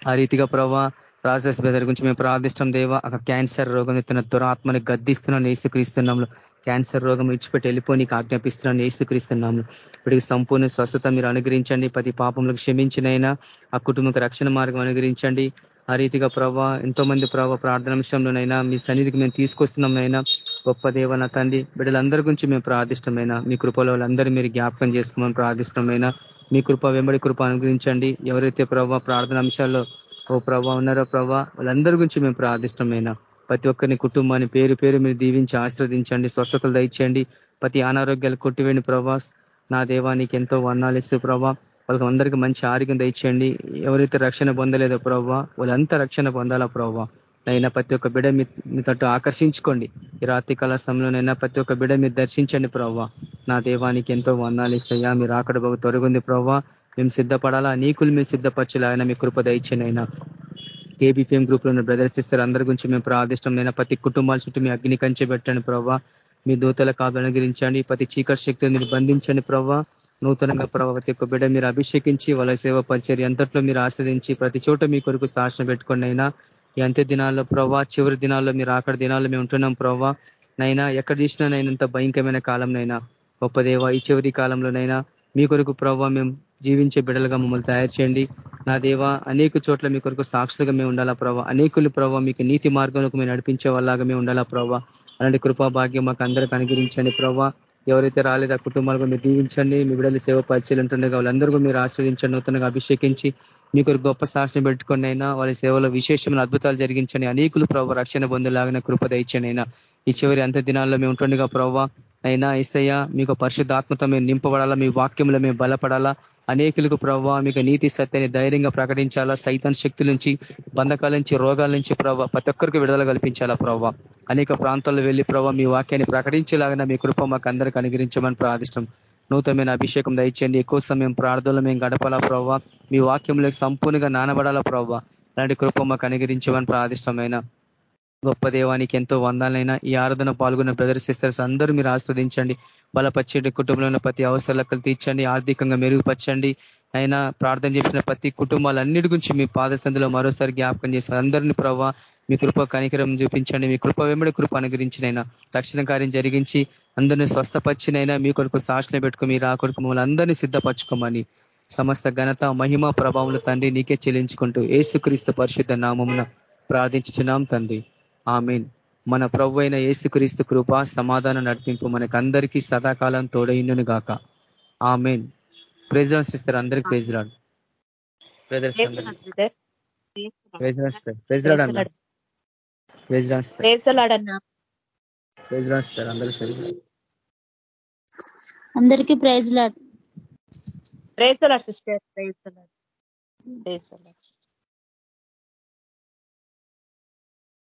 ఆ రీతిగా ప్రభా ప్రాసెస్ బ్రదర్ గురించి మేము ప్రార్థిష్టం దేవా అక్కడ క్యాన్సర్ రోగం ఎత్తున దురాత్మని గద్దిస్తున్నాను ఏసుక్రీస్తున్నాము క్యాన్సర్ రోగం ఇచ్చిపెట్టి వెళ్ళిపోయి ఆజ్ఞాపిస్తున్నాను ఏసుక్రీస్తున్నాము ఇప్పటికి సంపూర్ణ స్వస్థత మీరు అనుగ్రహించండి. ప్రతి పాపంలో క్షమించినైనా ఆ కుటుంబకు రక్షణ మార్గం అనుగ్రహించండి. ఆ రీతిగా ప్రభా ఎంతో మంది ప్రభావ ప్రార్థనాంశంలోనైనా మీ సన్నిధికి మేము తీసుకొస్తున్నాంనైనా గొప్ప దేవన తండ్రి బిడ్డలందరి గురించి మేము ప్రార్థిష్టమైనా మీ కృపలో వాళ్ళందరూ మీరు జ్ఞాపకం చేసుకోమని ప్రార్థిష్టమైనా మీ కృప వెంబడి కృప అనుగ్రహించండి. ఎవరైతే ప్రభావ ప్రార్థన అంశాల్లో ఓ ప్రభా ఉన్నారో ప్రభా? వాళ్ళందరి గురించి మేము ప్రార్థిష్టమైన ప్రతి ఒక్కరిని కుటుంబాన్ని పేరు పేరు మీరు దీవించి ఆశ్రవదించండి స్వస్థతలు దయచేయండి ప్రతి అనారోగ్యాలు కొట్టివేండి ప్రభా. నా దేవానికి ఎంతో వర్ణాలు ఇస్తే ప్రభా. వాళ్ళకి అందరికీ మంచి ఆరోగ్యం దయచేయండి. ఎవరైతే రక్షణ పొందలేదో ప్రభావ వాళ్ళంతా రక్షణ పొందాలా ప్రభావ నైనా ప్రతి ఒక్క బిడ మీ తట్టు ఆకర్షించుకోండి. ఈ రాత్రి కాల సమయంలోనైనా ప్రతి ఒక్క బిడ మీరు దర్శించండి ప్రవ్వా నా దేవానికి ఎంతో వందాలు ఇస్తాయా మీరు ఆకడ బాబు తొలగింది ప్రవ్వా మేము సిద్ధపడాలా? నీకులు మేము సిద్ధపరచాలి? ఆయన మీ కృప దయచేనైనా కేబీపీఎం గ్రూప్లో ఉన్న బ్రదర్స్ ఇస్తారు అందరి గురించి మేము ప్రార్థిష్టం ప్రతి కుటుంబాల చుట్టూ మీ అగ్ని కంచె పెట్టండి ప్రవ్వా. మీ దూతల కాదు ప్రతి చీకటి శక్తిని మీరు బంధించండి ప్రవ్వా. నూతనంగా ప్రభావ ప్రతి ఒక్క బిడ్డ మీరు అభిషేకించి వాళ్ళ సేవ పరిచర్ ఎంతట్లో మీరు ఆస్వాదించి ప్రతి చోట మీ కొరకు శాసన పెట్టుకోండి అయినా. ఈ అంత్య దినాల్లో ప్రభావ చివరి దినాల్లో మీరు అక్కడ దినాల్లో మేము ఉంటున్నాం ప్రభావ నైనా ఎక్కడ చూసినా నైనంత భయంకరమైన కాలంనైనా. గొప్ప దేవ ఈ చివరి కాలంలోనైనా మీ కొరకు ప్రభావ మేము జీవించే బిడ్డలుగా మమ్మల్ని తయారు చేయండి. నా దేవ అనేక చోట్ల మీ కొరకు సాక్షులుగా మేము ఉండాలా ప్రభావ అనేకులు ప్రభావ మీకు నీతి మార్గంలోకి మేము నడిపించే వాళ్ళగా మేము ఉండాలా ప్రభావ అలాంటి కృపా భాగ్యం మాకు అందరికి అనుగ్రహించండి ప్రభావ ఎవరైతే రాలేదు ఆ కుటుంబాలకు మీరు దీవించండి. మీ బిడ్డలు సేవ పరిచయలు ఉంటుండగా వాళ్ళందరూ మీరు ఆశ్రదించండి నూతనంగా అభిషేకించి మీకు గొప్ప శాసనం పెట్టుకుని అయినా వాళ్ళ సేవలో విశేషమైన అద్భుతాలు జరిగించండి. అనేకులు ప్రభావ రక్షణ బంధులాగిన కృప దయచండి అయినా. ఈ చివరి అంత దినాల్లో మేము ఉంటుండగా ప్రభావ అయినా ఇసయ్య మీకు పరిశుద్ధాత్మతో మేము నింపబడాలా మీ వాక్యంలో మేము బలపడాలా? అనేకులకు ప్రభావ మీకు నీతి సత్యాన్ని ధైర్యంగా ప్రకటించాలా? సైతాన్ శక్తుల నుంచి బంధకాల నుంచి రోగాల నుంచి ప్రభావ ప్రతి ఒక్కరికి విడుదల కల్పించాలా ప్రవ్వ? అనేక ప్రాంతాల్లో వెళ్ళి ప్రభావ మీ వాక్యాన్ని ప్రకటించేలాగా మీ కృప మాకు అందరికీ అనుగ్రహించమని ప్రార్థిష్టం. నూతనమైన అభిషేకం దయచేయండి. ఎక్కువ సమయం ప్రార్థనలు మేము గడపాలా ప్రభావ మీ వాక్యంలో సంపూర్ణంగా నానబడాలా ప్రవ్వ? అలాంటి కృప మాకు అనుగ్రహించమని ప్రార్థిష్టమైన గొప్ప దేవానికి ఎంతో వందాలైనా ఈ ఆరాధన పాల్గొన్న బ్రదర్ సిస్టర్స్ అందరూ మీరు ఆస్వాదించండి. బలపరిచేటి కుటుంబంలో ఉన్న ప్రతి అవసరాలకు తీర్చండి. ఆర్థికంగా మెరుగుపరచండి. అయినా ప్రార్థన చేసిన ప్రతి కుటుంబాలన్నిటి గురించి మీ పాదసంధిలో మరోసారి జ్ఞాపకం చేసి అందరినీ ప్రభావ మీ కృప కనికరం చూపించండి. మీ కృప వెంబడి కృప అనుగ్రహించినైనా తక్షణ కార్యం జరిగించి అందరినీ స్వస్థపరిచినైనా మీ కొరకు సాక్షణ పెట్టుకుని మీరు ఆ కొరకు మమ్మల్ని అందరినీ సిద్ధపరచుకోమని సమస్త ఘనత మహిమ ప్రభావం తండ్రి నీకే చెల్లించుకుంటూ ఏసుక్రీస్తు పరిశుద్ధ నామమున ప్రార్థించుచున్నాం తండ్రి. ఆమెన్ మన ప్రభు అయిన ఏసుక్రీస్తు కృప సమాధాన నడిపింపు మనకు అందరికీ సదాకాలం తోడైండును గాక ఆమెన్ ప్రెజరాన్స్ ఇస్తారు అందరికి బ్రదర్స్ అన్న అందరూ సరే అందరికీ praise lord praise sister praise praise